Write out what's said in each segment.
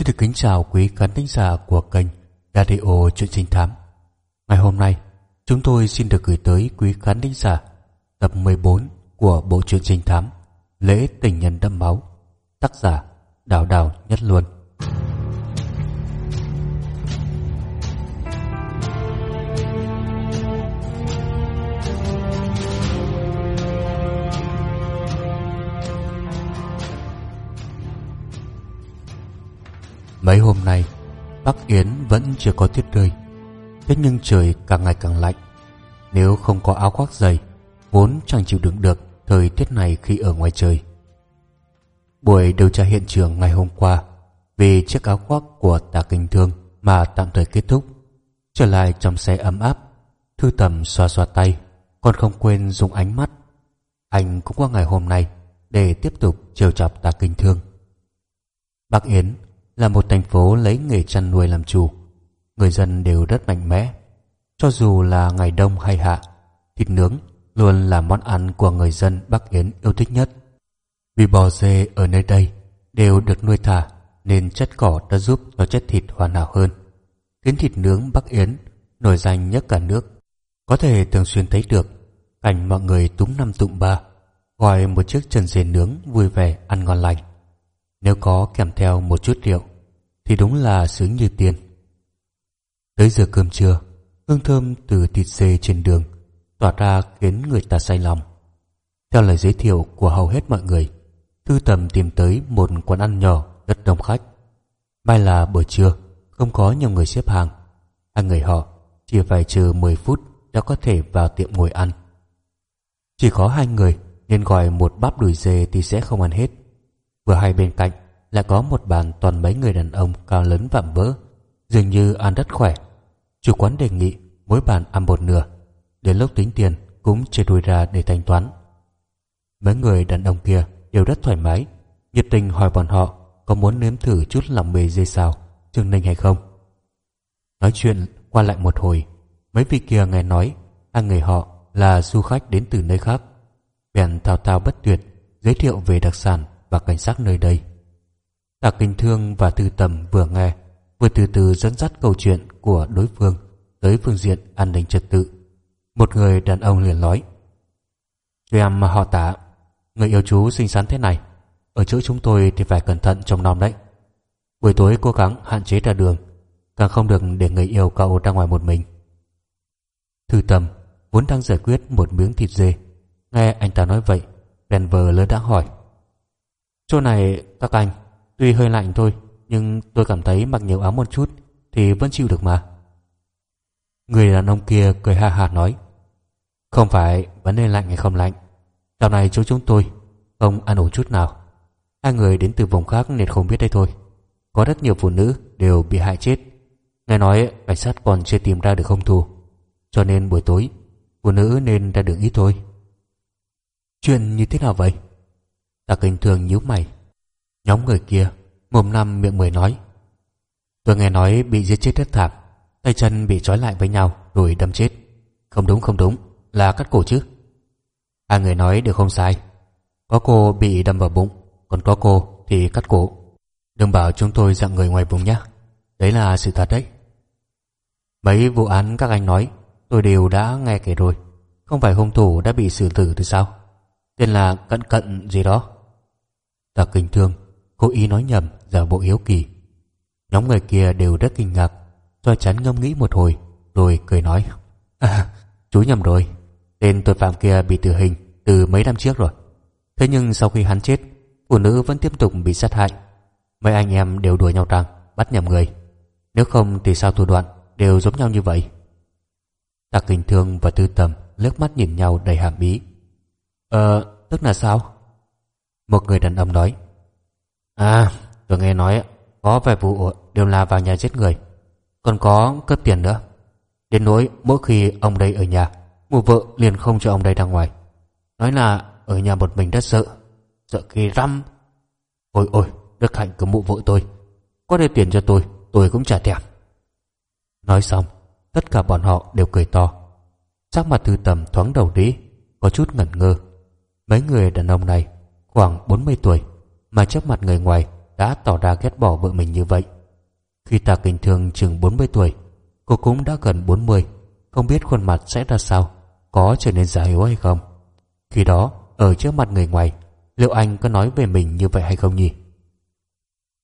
Xin được kính chào quý khán thính giả của kênh Radio Chuyện Trinh Thám. Ngày hôm nay, chúng tôi xin được gửi tới quý khán thính giả tập 14 của bộ truyện trinh thám Lễ Tình Nhân Đẫm Máu, tác giả Đào Đào Nhất Luân. Mấy hôm nay, Bắc Yến vẫn chưa có tuyết rơi Thế nhưng trời càng ngày càng lạnh. Nếu không có áo khoác dày, Vốn chẳng chịu đựng được Thời tiết này khi ở ngoài trời. Buổi điều tra hiện trường ngày hôm qua, Vì chiếc áo khoác của tà kinh thương Mà tạm thời kết thúc, Trở lại trong xe ấm áp, Thư tầm xoa xoa tay, Còn không quên dùng ánh mắt. Anh cũng qua ngày hôm nay Để tiếp tục trêu chọc tà kinh thương. Bác Yến là một thành phố lấy nghề chăn nuôi làm chủ. Người dân đều rất mạnh mẽ. Cho dù là ngày đông hay hạ, thịt nướng luôn là món ăn của người dân Bắc Yến yêu thích nhất. Vì bò dê ở nơi đây đều được nuôi thả nên chất cỏ đã giúp cho chất thịt hoàn hảo hơn. Khiến thịt nướng Bắc Yến nổi danh nhất cả nước. Có thể thường xuyên thấy được cảnh mọi người túng năm tụng ba gọi một chiếc chân dê nướng vui vẻ ăn ngon lành. Nếu có kèm theo một chút rượu thì đúng là sướng như tiên. Tới giờ cơm trưa, hương thơm từ thịt dê trên đường tỏa ra khiến người ta say lòng. Theo lời giới thiệu của hầu hết mọi người, Thư Tầm tìm tới một quán ăn nhỏ rất đông khách. May là buổi trưa, không có nhiều người xếp hàng. Hai người họ chỉ phải chờ 10 phút đã có thể vào tiệm ngồi ăn. Chỉ có hai người nên gọi một bắp đùi dê thì sẽ không ăn hết. Vừa hai bên cạnh lại có một bàn toàn mấy người đàn ông cao lớn vạm vỡ, dường như ăn rất khỏe. Chủ quán đề nghị mỗi bàn ăn một nửa, đến lúc tính tiền cũng chia đôi ra để thanh toán. Mấy người đàn ông kia đều rất thoải mái, nhiệt tình hỏi bọn họ có muốn nếm thử chút lòng mề dê xào, Trương Ninh hay không. Nói chuyện qua lại một hồi, mấy vị kia nghe nói hai người họ là du khách đến từ nơi khác. Bèn thao thao bất tuyệt giới thiệu về đặc sản và cảnh sát nơi đây. Tạ Kinh Thương và Tư Tầm vừa nghe, vừa từ từ dẫn dắt câu chuyện của đối phương tới phương diện an ninh trật tự. Một người đàn ông liền nói, Cho em họ tả, người yêu chú xinh xắn thế này, ở chỗ chúng tôi thì phải cẩn thận trong nom đấy. Buổi tối cố gắng hạn chế ra đường, càng không được để người yêu cậu ra ngoài một mình. Thư Tầm vốn đang giải quyết một miếng thịt dê, nghe anh ta nói vậy, bèn vờ lơ đã hỏi. Chỗ này các anh Tuy hơi lạnh thôi, Nhưng tôi cảm thấy mặc nhiều áo một chút Thì vẫn chịu được mà. Người đàn ông kia cười ha hả nói, Không phải vấn đề lạnh hay không lạnh, Dạo này chỗ chúng tôi Không ăn ổn chút nào. Hai người đến từ vùng khác nên không biết đây thôi. Có rất nhiều phụ nữ đều bị hại chết. Nghe nói cảnh sát còn chưa tìm ra được hung thủ, Cho nên buổi tối Phụ nữ nên ra đường ít thôi. Chuyện như thế nào vậy? Ta kinh thường nhíu mày. Nhóm người kia Mồm năm miệng mười nói. Tôi nghe nói bị giết chết rất thảm, Tay chân bị trói lại với nhau Rồi đâm chết. Không đúng không đúng, Là cắt cổ chứ. Hai người nói đều không sai. Có cô bị đâm vào bụng, Còn có cô thì cắt cổ. Đừng bảo chúng tôi dạng người ngoài vùng nhé Đấy là sự thật đấy. Mấy vụ án các anh nói, Tôi đều đã nghe kể rồi. Không phải hung thủ đã bị xử tử từ sao? Tên là cận cận gì đó. Tạc kinh thương cố ý nói nhầm giả bộ hiếu kỳ nhóm người kia đều rất kinh ngạc Cho chắn ngâm nghĩ một hồi rồi cười nói à chú nhầm rồi tên tội phạm kia bị tử hình từ mấy năm trước rồi thế nhưng sau khi hắn chết phụ nữ vẫn tiếp tục bị sát hại mấy anh em đều đùa nhau rằng bắt nhầm người nếu không thì sao thủ đoạn đều giống nhau như vậy Tạc Kinh Thương và Tư Tầm lướt mắt nhìn nhau đầy hàm ý. Ờ, tức là sao? Một người đàn ông nói. À tôi nghe nói Có vài vụ đều là vào nhà giết người, Còn có cướp tiền nữa. Đến nỗi mỗi khi ông đây ở nhà, Mụ vợ liền không cho ông đây ra ngoài. Nói là ở nhà một mình rất sợ Sợ khi răm Ôi ôi, đức hạnh của mụ vợ tôi, Có đưa tiền cho tôi Tôi cũng trả thèm. Nói xong, Tất cả bọn họ đều cười to. Sắc mặt thư tầm thoáng đầu đi, Có chút ngẩn ngơ. Mấy người đàn ông này, Khoảng 40 tuổi mà trước mặt người ngoài đã tỏ ra ghét bỏ vợ mình như vậy. Khi ta kinh thương chừng 40 tuổi, cô cũng đã gần 40, không biết khuôn mặt sẽ ra sao, có trở nên già yếu hay không. Khi đó, ở trước mặt người ngoài, liệu anh có nói về mình như vậy hay không nhỉ?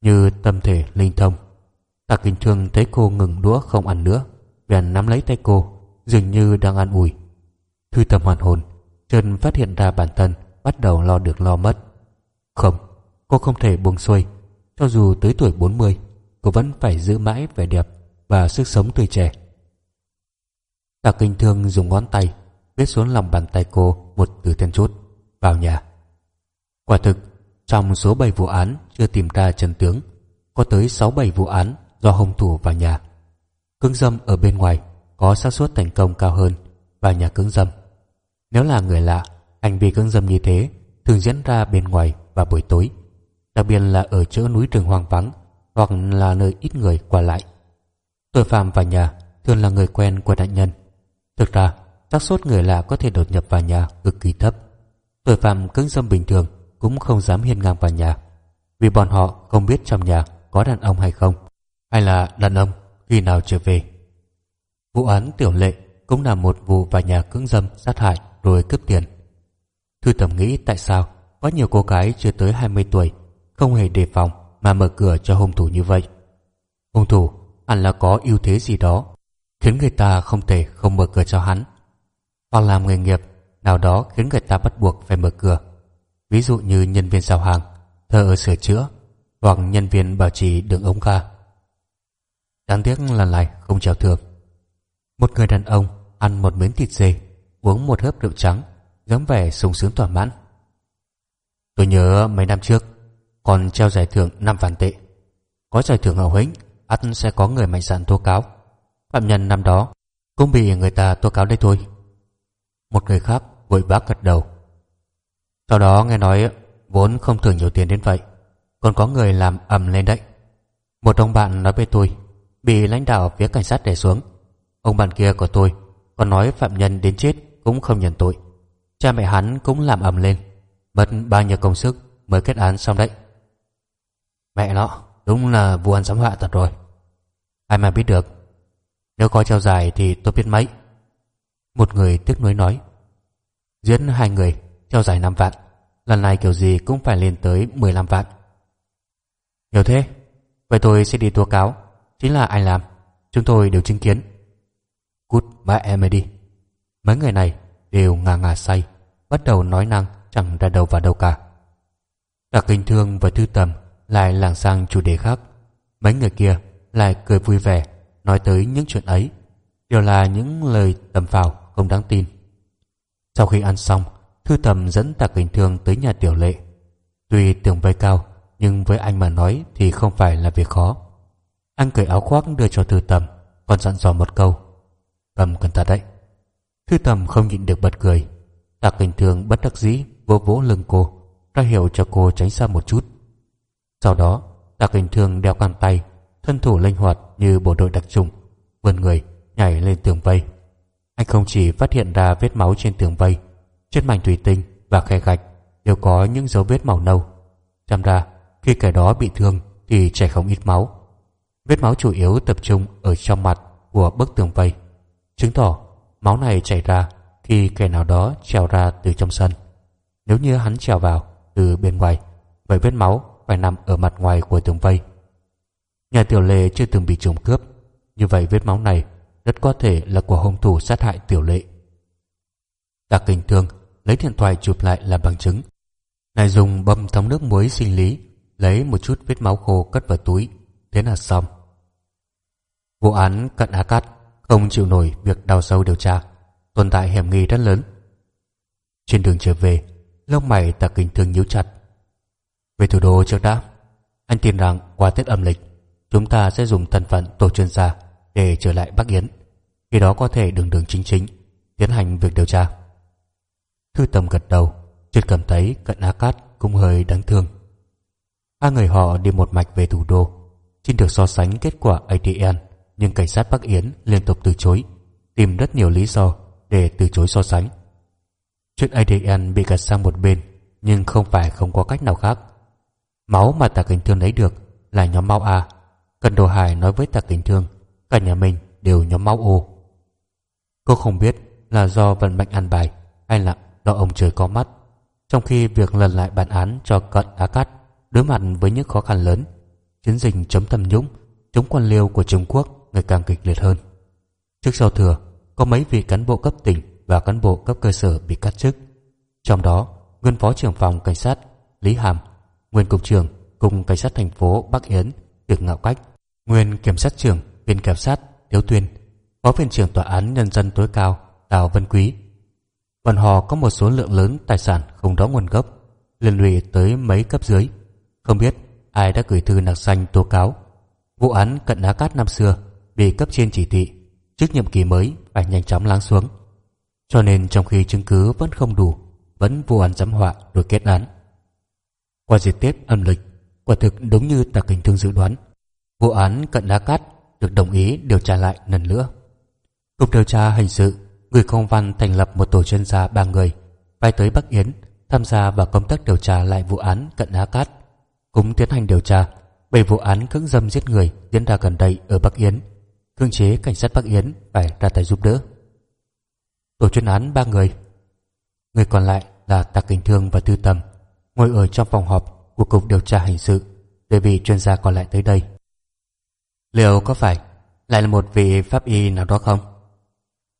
Như tâm thể linh thông, ta kinh thương thấy cô ngừng đũa không ăn nữa, bèn nắm lấy tay cô, dường như đang an ủi. Thư tâm hoàn hồn, Trần phát hiện ra bản thân bắt đầu lo được lo mất. Không, cô không thể buông xuôi. Cho dù tới tuổi 40, cô vẫn phải giữ mãi vẻ đẹp và sức sống tươi trẻ. Tạ Kinh Thương dùng ngón tay viết xuống lòng bàn tay cô một từ then chốt vào nhà. Quả thực, trong số 7 vụ án chưa tìm ra chân tướng, có tới 6-7 vụ án do hung thủ vào nhà. Cưỡng dâm ở bên ngoài có xác suất thành công cao hơn vào nhà cưỡng dâm. Nếu là người lạ, hành vi cưỡng dâm như thế thường diễn ra bên ngoài vào buổi tối, đặc biệt là ở chỗ núi rừng hoang vắng hoặc là nơi ít người qua lại. Tội phạm vào nhà thường là người quen của nạn nhân. Thực ra, xác suất người lạ có thể đột nhập vào nhà cực kỳ thấp. Tội phạm cưỡng dâm bình thường cũng không dám hiên ngang vào nhà, vì bọn họ không biết trong nhà có đàn ông hay không, hay là đàn ông khi nào trở về. Vụ án tiểu lệ cũng là một vụ vào nhà cưỡng dâm sát hại rồi cướp tiền. Thư tầm nghĩ tại sao có nhiều cô gái chưa tới 20 tuổi không hề đề phòng mà mở cửa cho hung thủ như vậy. Hung thủ hẳn là có ưu thế gì đó khiến người ta không thể không mở cửa cho hắn. Hoặc làm nghề nghiệp nào đó khiến người ta bắt buộc phải mở cửa. Ví dụ như nhân viên giao hàng, thợ ở sửa chữa hoặc nhân viên bảo trì đường ống ga. Đáng tiếc là lại không trèo thường. Một người đàn ông ăn một miếng thịt dê, uống một hớp rượu trắng, dáng vẻ sung sướng thỏa mãn. Tôi nhớ mấy năm trước, còn treo giải thưởng năm vạn tệ. Có giải thưởng hậu hĩnh, ắt sẽ có người mạnh dạn tố cáo. Phạm nhân năm đó cũng bị người ta tố cáo đây thôi. Một người khác vội vã gật đầu. Sau đó nghe nói vốn không thưởng nhiều tiền đến vậy, còn có người làm ầm lên đấy. Một ông bạn nói với tôi, bị lãnh đạo phía cảnh sát đè xuống. Ông bạn kia của tôi còn nói phạm nhân đến chết cũng không nhận tội. Cha mẹ hắn cũng làm ầm lên, mất bao nhiêu công sức mới kết án xong đấy. Mẹ nó, đúng là vụ ăn sắm họa thật rồi. Ai mà biết được, nếu có treo dài thì tôi biết mấy. Một người tiếc nuối nói. Diễn hai người, treo dài 5 vạn, lần này kiểu gì cũng phải lên tới 15 vạn. hiểu thế, vậy tôi sẽ đi tố cáo, chính là anh làm, chúng tôi đều chứng kiến. Cút mẹ em đi. Mấy người này đều ngà ngà say, bắt đầu nói năng chẳng ra đầu vào đâu cả. Đặc kinh thương và thư tầm lại lảng sang chủ đề khác. Mấy người kia lại cười vui vẻ, nói tới những chuyện ấy, đều là những lời tầm phào không đáng tin. Sau khi ăn xong, thư tầm dẫn Tạc kính Thương tới nhà tiểu lệ. Tuy tường vây cao, nhưng với anh mà nói thì không phải là việc khó. Anh cởi áo khoác đưa cho thư tầm, còn dặn dò một câu. Cầm cẩn thận đấy. Thư tầm không nhịn được bật cười. Tạc kính Thương bất đắc dĩ vỗ vỗ lưng cô, ra hiệu cho cô tránh xa một chút. Sau đó, Tạc Hình Thương đeo găng tay, thân thủ linh hoạt như bộ đội đặc trùng, vươn người nhảy lên tường vây. Anh không chỉ phát hiện ra vết máu trên tường vây, trên mảnh thủy tinh và khe gạch đều có những dấu vết màu nâu. Chăm ra, khi kẻ đó bị thương thì chảy không ít máu. Vết máu chủ yếu tập trung ở trong mặt của bức tường vây, chứng tỏ máu này chảy ra khi kẻ nào đó trèo ra từ trong sân. Nếu như hắn trèo vào từ bên ngoài, vậy vết máu phải nằm ở mặt ngoài của tường vây. Nhà tiểu lệ chưa từng bị trộm cướp, như vậy vết máu này rất có thể là của hung thủ sát hại tiểu lệ. Đặc kinh thương lấy điện thoại chụp lại làm bằng chứng. Này dùng bơm thấm nước muối sinh lý, lấy một chút vết máu khô cất vào túi, thế là xong. Vụ án cận Á cắt không chịu nổi việc đào sâu điều tra, tồn tại hiểm nghi rất lớn. Trên đường trở về, lông mày tạc kinh thương nhíu chặt. Về thủ đô trước đã, anh tin rằng qua Tết âm lịch, chúng ta sẽ dùng thân phận tổ chuyên gia để trở lại Bắc Yến. Khi đó có thể đường đường chính chính tiến hành việc điều tra. Thư Tầm gật đầu, chợt cảm thấy cận Á Cát cũng hơi đáng thương. Hai người họ đi một mạch về thủ đô, xin được so sánh kết quả ADN, nhưng cảnh sát Bắc Yến liên tục từ chối, tìm rất nhiều lý do để từ chối so sánh. Chuyện ADN bị gạt sang một bên, nhưng không phải không có cách nào khác. Máu mà Tạ kính Thương lấy được là nhóm máu A. Cần Đồ Hải nói với Tạ kính Thương, cả nhà mình đều nhóm máu O. Cô không biết là do vận mệnh ăn bài hay là do ông trời có mắt. Trong khi việc lần lại bản án cho cận Á Cát đối mặt với những khó khăn lớn, chiến dịch chống tham nhũng, chống quan liêu của Trung Quốc ngày càng kịch liệt hơn. Trước sau thừa, có mấy vị cán bộ cấp tỉnh và cán bộ cấp cơ sở bị cắt chức. Trong đó, nguyên phó trưởng phòng cảnh sát Lý Hàm, nguyên cục trưởng cùng cảnh sát thành phố Bắc Yến được ngạo cách, nguyên kiểm sát trưởng viên kiểm sát thiếu Tuyên, phó viện trưởng tòa án nhân dân tối cao Đào Vân Quý. Bọn họ có một số lượng lớn tài sản không rõ nguồn gốc, liên lụy tới mấy cấp dưới. Không biết ai đã gửi thư nạc xanh tố cáo. Vụ án cận đá Cát năm xưa bị cấp trên chỉ thị trước nhiệm kỳ mới phải nhanh chóng lắng xuống. Cho nên trong khi chứng cứ vẫn không đủ, vẫn vô án giám họa rồi kết án. Qua dịp Tết âm lịch, quả thực đúng như Tạc Hình Thương dự đoán, vụ án cận Đá Cát được đồng ý điều tra lại lần nữa. Cục điều tra hình sự gửi công văn thành lập một tổ chuyên gia ba người bay tới Bắc Yến tham gia vào công tác điều tra lại vụ án cận Đá Cát, cũng tiến hành điều tra bảy vụ án cưỡng dâm giết người diễn ra gần đây ở Bắc Yến cưỡng chế cảnh sát Bắc Yến phải ra tay giúp đỡ. Tổ chuyên án ba người. Người còn lại là Tạc Kinh Thương và Tư tầm ngồi ở trong phòng họp của Cục Điều tra Hình sự để vị chuyên gia còn lại tới đây. Liệu có phải lại là một vị pháp y nào đó không?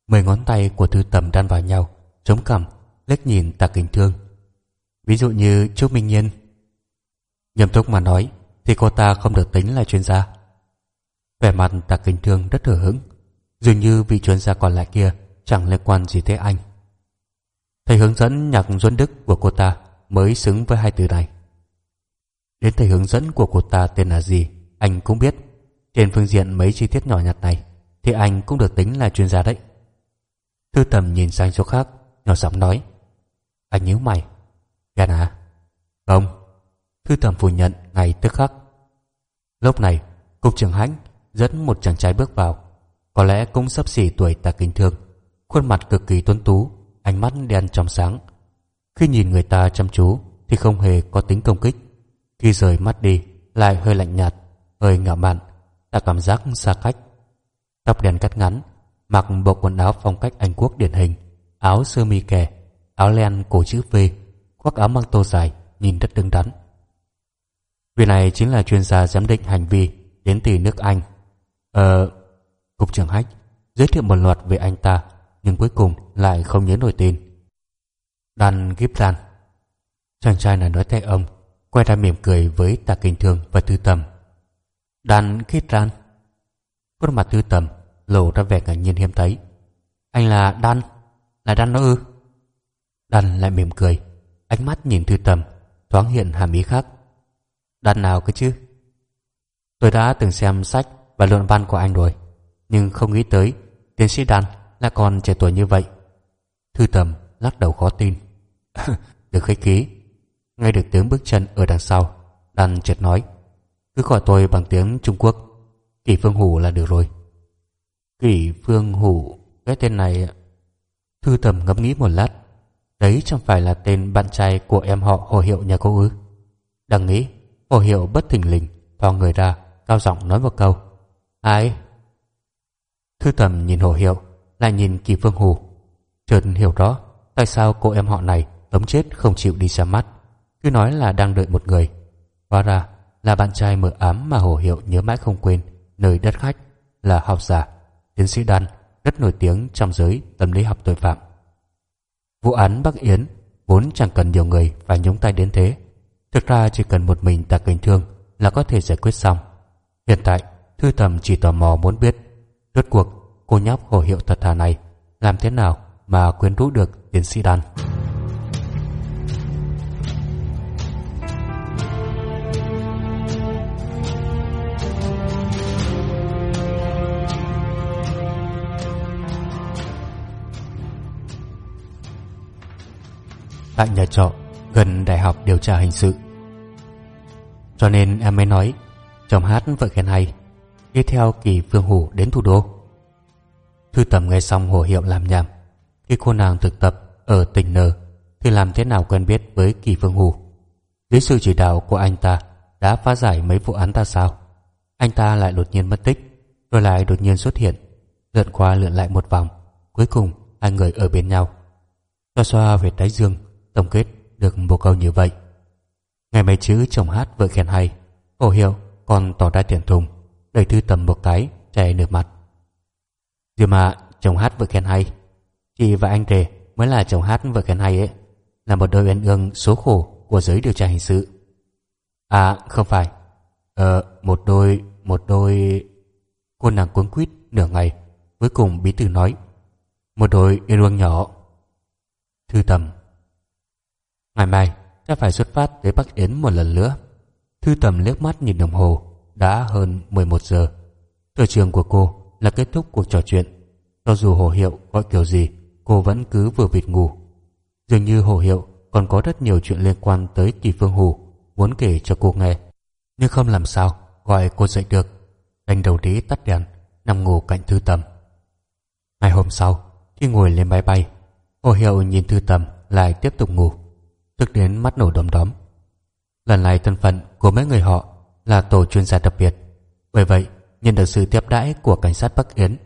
Mười ngón tay của thư tầm đan vào nhau, chống cằm, lếch nhìn Tạc kính Thương. Ví dụ như Trúc Minh Nhiên. Nghiêm túc mà nói thì cô ta không được tính là chuyên gia Vẻ mặt Tạ kính Thương rất hờ hững Dường như vị chuyên gia còn lại kia Chẳng liên quan gì tới anh Thầy hướng dẫn nhạc Duân Đức của cô ta Mới xứng với hai từ này. Đến thầy hướng dẫn của cô ta tên là gì, Anh cũng biết. Trên phương diện mấy chi tiết nhỏ nhặt này, Thì anh cũng được tính là chuyên gia đấy. Thư tầm nhìn sang chỗ khác, Nhỏ giọng nói. Anh nhíu mày. Ghen à? Không. Thư tầm phủ nhận ngay tức khắc. Lúc này, Cục trưởng hãnh dẫn một chàng trai bước vào. Có lẽ cũng sắp xỉ tuổi ta kinh thương. Khuôn mặt cực kỳ tuấn tú, ánh mắt đen trong sáng khi nhìn người ta chăm chú thì không hề có tính công kích. Khi rời mắt đi lại hơi lạnh nhạt hơi ngạo mạn ta cảm giác xa cách. Tóc đen cắt ngắn mặc bộ quần áo phong cách anh quốc điển hình áo sơ mi kè áo len cổ chữ V khoác áo măng tô dài nhìn rất đứng đắn. Vị này chính là chuyên gia giám định hành vi đến từ nước Anh. Ờ, cục trưởng hách giới thiệu một loạt về anh ta, nhưng cuối cùng lại không nhớ nổi tên. Dan Gibran. Chàng trai này nói tay ông, quay ra mỉm cười với Tạ Kinh Thương và Tư Tầm. Dan Gibran. Khuôn mặt Tư Tầm lộ ra vẻ ngạc nhiên hiếm thấy. Anh là Dan, là Dan đó ư? Dan lại mỉm cười, ánh mắt nhìn Tư Tầm, thoáng hiện hàm ý khác. Dan nào cơ chứ? Tôi đã từng xem sách và luận văn của anh rồi nhưng không nghĩ tới tiến sĩ đan là còn trẻ tuổi như vậy thư tầm lắc đầu khó tin được khách ký nghe được tiếng bước chân ở đằng sau đan chợt nói, cứ gọi tôi bằng tiếng trung quốc, kỷ phương hủ là được rồi kỷ phương hủ, cái tên này, thư tầm ngẫm nghĩ một lát, đấy chẳng phải là tên bạn trai của em họ hồ hiệu nhà cô ư đang nghĩ, hồ hiệu bất thình lình, thò người ra, cao giọng nói một câu, Ai? Thư tầm nhìn hồ hiệu, Lại nhìn kỳ phương hù Chợt hiểu rõ Tại sao cô em họ này Tấm chết không chịu đi ra mắt, Cứ nói là đang đợi một người. Hóa ra là bạn trai mờ ám mà hồ hiệu nhớ mãi không quên, Nơi đất khách Là học giả Tiến sĩ Đan, Rất nổi tiếng trong giới tâm lý học tội phạm. Vụ án Bắc Yến Vốn chẳng cần nhiều người phải nhúng tay đến thế. Thực ra chỉ cần một mình tạ cảnh thương Là có thể giải quyết xong. Hiện tại, Thư thầm chỉ tò mò muốn biết, Rốt cuộc cô nhóc hồ hiệu thật thà này Làm thế nào mà quyến rũ được tiến sĩ đan. Tại nhà trọ gần đại học điều tra hình sự. Cho nên em mới nói Chồng hát vợ khen hay. Đi theo kỳ phương hủ đến thủ đô. Thư tầm nghe xong hồ hiệu làm nhảm. Khi cô nàng thực tập ở tỉnh N thì làm thế nào quen biết với kỳ phương hủ? Dưới sự chỉ đạo của anh ta đã phá giải mấy vụ án ta sao? Anh ta lại đột nhiên mất tích, rồi lại đột nhiên xuất hiện, lượn qua lượn lại một vòng, cuối cùng hai người ở bên nhau. Xoa xoa về tái dương, tổng kết được một câu như vậy. Ngày mấy chữ chồng hát vợ khen hay, Hồ Hiệu còn tỏ ra tiền thùng, đẩy thư tầm một cái, chạy nửa mặt. Dù mà chồng hát vợ khen hay, chị và anh rể mới là chồng hát vợ khen hay ấy, là một đôi uyên ương số khổ của giới điều tra hình sự. À, không phải. Ờ, một đôi, một đôi... Cô nàng cuốn quýt nửa ngày, cuối cùng bí thư nói. Một đôi uyên ương nhỏ. Thư tầm. Ngày mai, ta phải xuất phát tới Bắc Yến một lần nữa. Thư tầm liếc mắt nhìn đồng hồ, đã hơn 11 giờ. Từ trường của cô là kết thúc cuộc trò chuyện. Cho dù Hồ Hiệu gọi kiểu gì, cô vẫn cứ vừa vịt ngủ. Dường như Hồ Hiệu còn có rất nhiều chuyện liên quan tới Kỳ Phương Hù muốn kể cho cô nghe. Nhưng không làm sao gọi cô dậy được. Đành đầu đĩ tắt đèn, nằm ngủ cạnh Thư Tầm. Ngày hôm sau, khi ngồi lên máy bay, Hồ Hiệu nhìn Thư Tầm lại tiếp tục ngủ, tức đến mắt nổ đom đóm. Lần này thân phận của mấy người họ là tổ chuyên gia đặc biệt. Bởi vậy, nhận được sự tiếp đãi của cảnh sát Bắc Yến.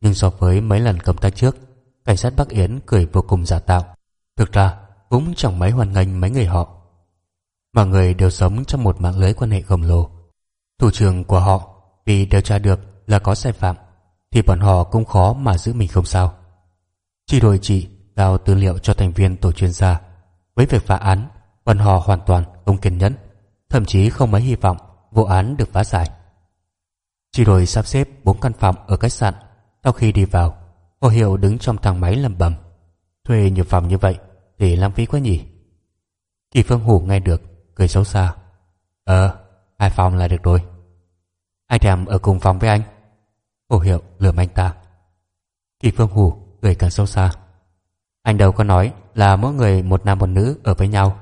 Nhưng so với mấy lần công tác trước, cảnh sát Bắc Yến cười vô cùng giả tạo. Thực ra, cũng chẳng mấy hoan nghênh mấy người họ. Mọi người đều sống trong một mạng lưới quan hệ khổng lồ. Thủ trưởng của họ vì điều tra được là có sai phạm thì bọn họ cũng khó mà giữ mình không sao. Chỉ đội chị giao tư liệu cho thành viên tổ chuyên gia. Với việc phá án, bọn họ hoàn toàn không kiên nhẫn, thậm chí không mấy hy vọng vụ án được phá giải. Chỉ rồi sắp xếp bốn căn phòng ở khách sạn. Sau khi đi vào, Hồ Hiệu đứng trong thang máy lầm bầm. Thuê nhiều phòng như vậy thì lãng phí quá nhỉ. Kỳ Phương Hủ nghe được, cười xấu xa. Ờ, hai phòng là được rồi. Ai thèm ở cùng phòng với anh? Hồ Hiệu lườm anh ta. Kỳ Phương Hủ cười càng xấu xa. Anh đâu có nói là mỗi người một nam một nữ ở với nhau.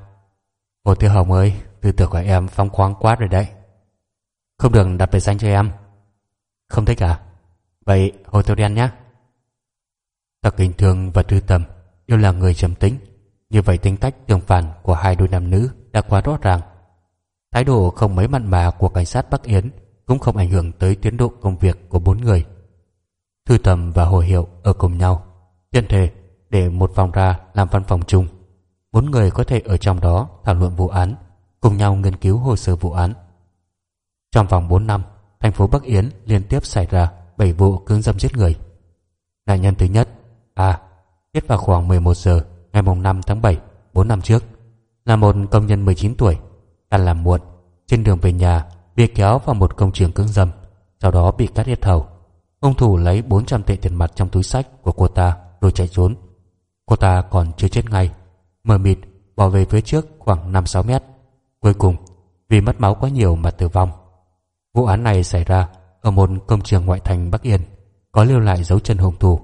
Hồ Tiêu Hồng ơi, tư tưởng của em phong khoáng quá rồi đấy. Không được đặt biệt danh cho em. Không thích à? Vậy Hồ Tiêu Đen nhé. Tặc bình thường và Tư Tầm đều là người trầm tính. Như vậy tính cách tương phản của hai đôi nam nữ đã quá rõ ràng. Thái độ không mấy mặn mà của cảnh sát Bắc Yến cũng không ảnh hưởng tới tiến độ công việc của bốn người. Thư Tầm và Hồ Hiệu ở cùng nhau, tiện thể để một phòng ra làm văn phòng chung. Bốn người có thể ở trong đó thảo luận vụ án, cùng nhau nghiên cứu hồ sơ vụ án. Trong vòng 4 năm, thành phố Bắc Yến liên tiếp xảy ra 7 vụ cưỡng dâm giết người. Nạn nhân thứ nhất, A, chết vào khoảng 11 giờ ngày 5 tháng 7, 4 năm trước, là một công nhân 19 tuổi, ăn làm muộn, trên đường về nhà bị kéo vào một công trường cưỡng dâm, sau đó bị cắt hết hầu. Ông thủ lấy 400 tệ tiền mặt trong túi sách của cô ta rồi chạy trốn. Cô ta còn chưa chết ngay, mờ mịt bỏ về phía trước khoảng 5-6 mét. Cuối cùng, vì mất máu quá nhiều mà tử vong. Vụ án này xảy ra ở một công trường ngoại thành Bắc Yên, có lưu lại dấu chân hung thủ.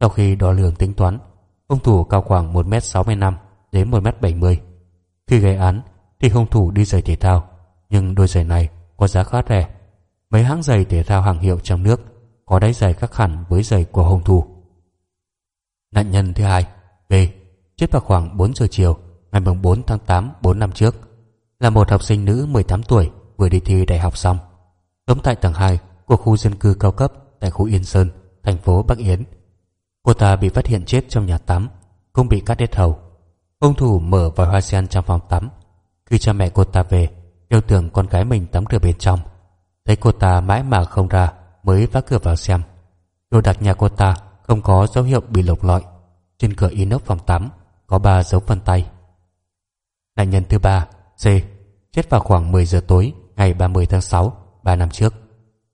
Sau khi đo lường tính toán, hung thủ cao khoảng 1m65 đến 1m70. Khi gây án thì hung thủ đi giày thể thao, nhưng đôi giày này có giá khá rẻ. Mấy hãng giày thể thao hàng hiệu trong nước có đáy giày khác hẳn với giày của hung thủ. Nạn nhân thứ hai, B, chết vào khoảng 4 giờ chiều ngày 4 tháng 8 4 năm trước, là một học sinh nữ 18 tuổi vừa đi thi đại học xong. Sống tại tầng 2 của khu dân cư cao cấp tại khu Yên Sơn, thành phố Bắc Yến. Cô ta bị phát hiện chết trong nhà tắm, không bị cắt đết hầu. Ông thủ mở vòi hoa sen trong phòng tắm. Khi cha mẹ cô ta về, đều tưởng con gái mình tắm rửa bên trong. Thấy cô ta mãi mà không ra, mới phá cửa vào xem. Đồ đặt nhà cô ta không có dấu hiệu bị lục lọi. Trên cửa inox phòng tắm có ba dấu vân tay. Nạn nhân thứ ba, C, chết vào khoảng 10 giờ tối ngày 30 tháng 6, 3 năm trước.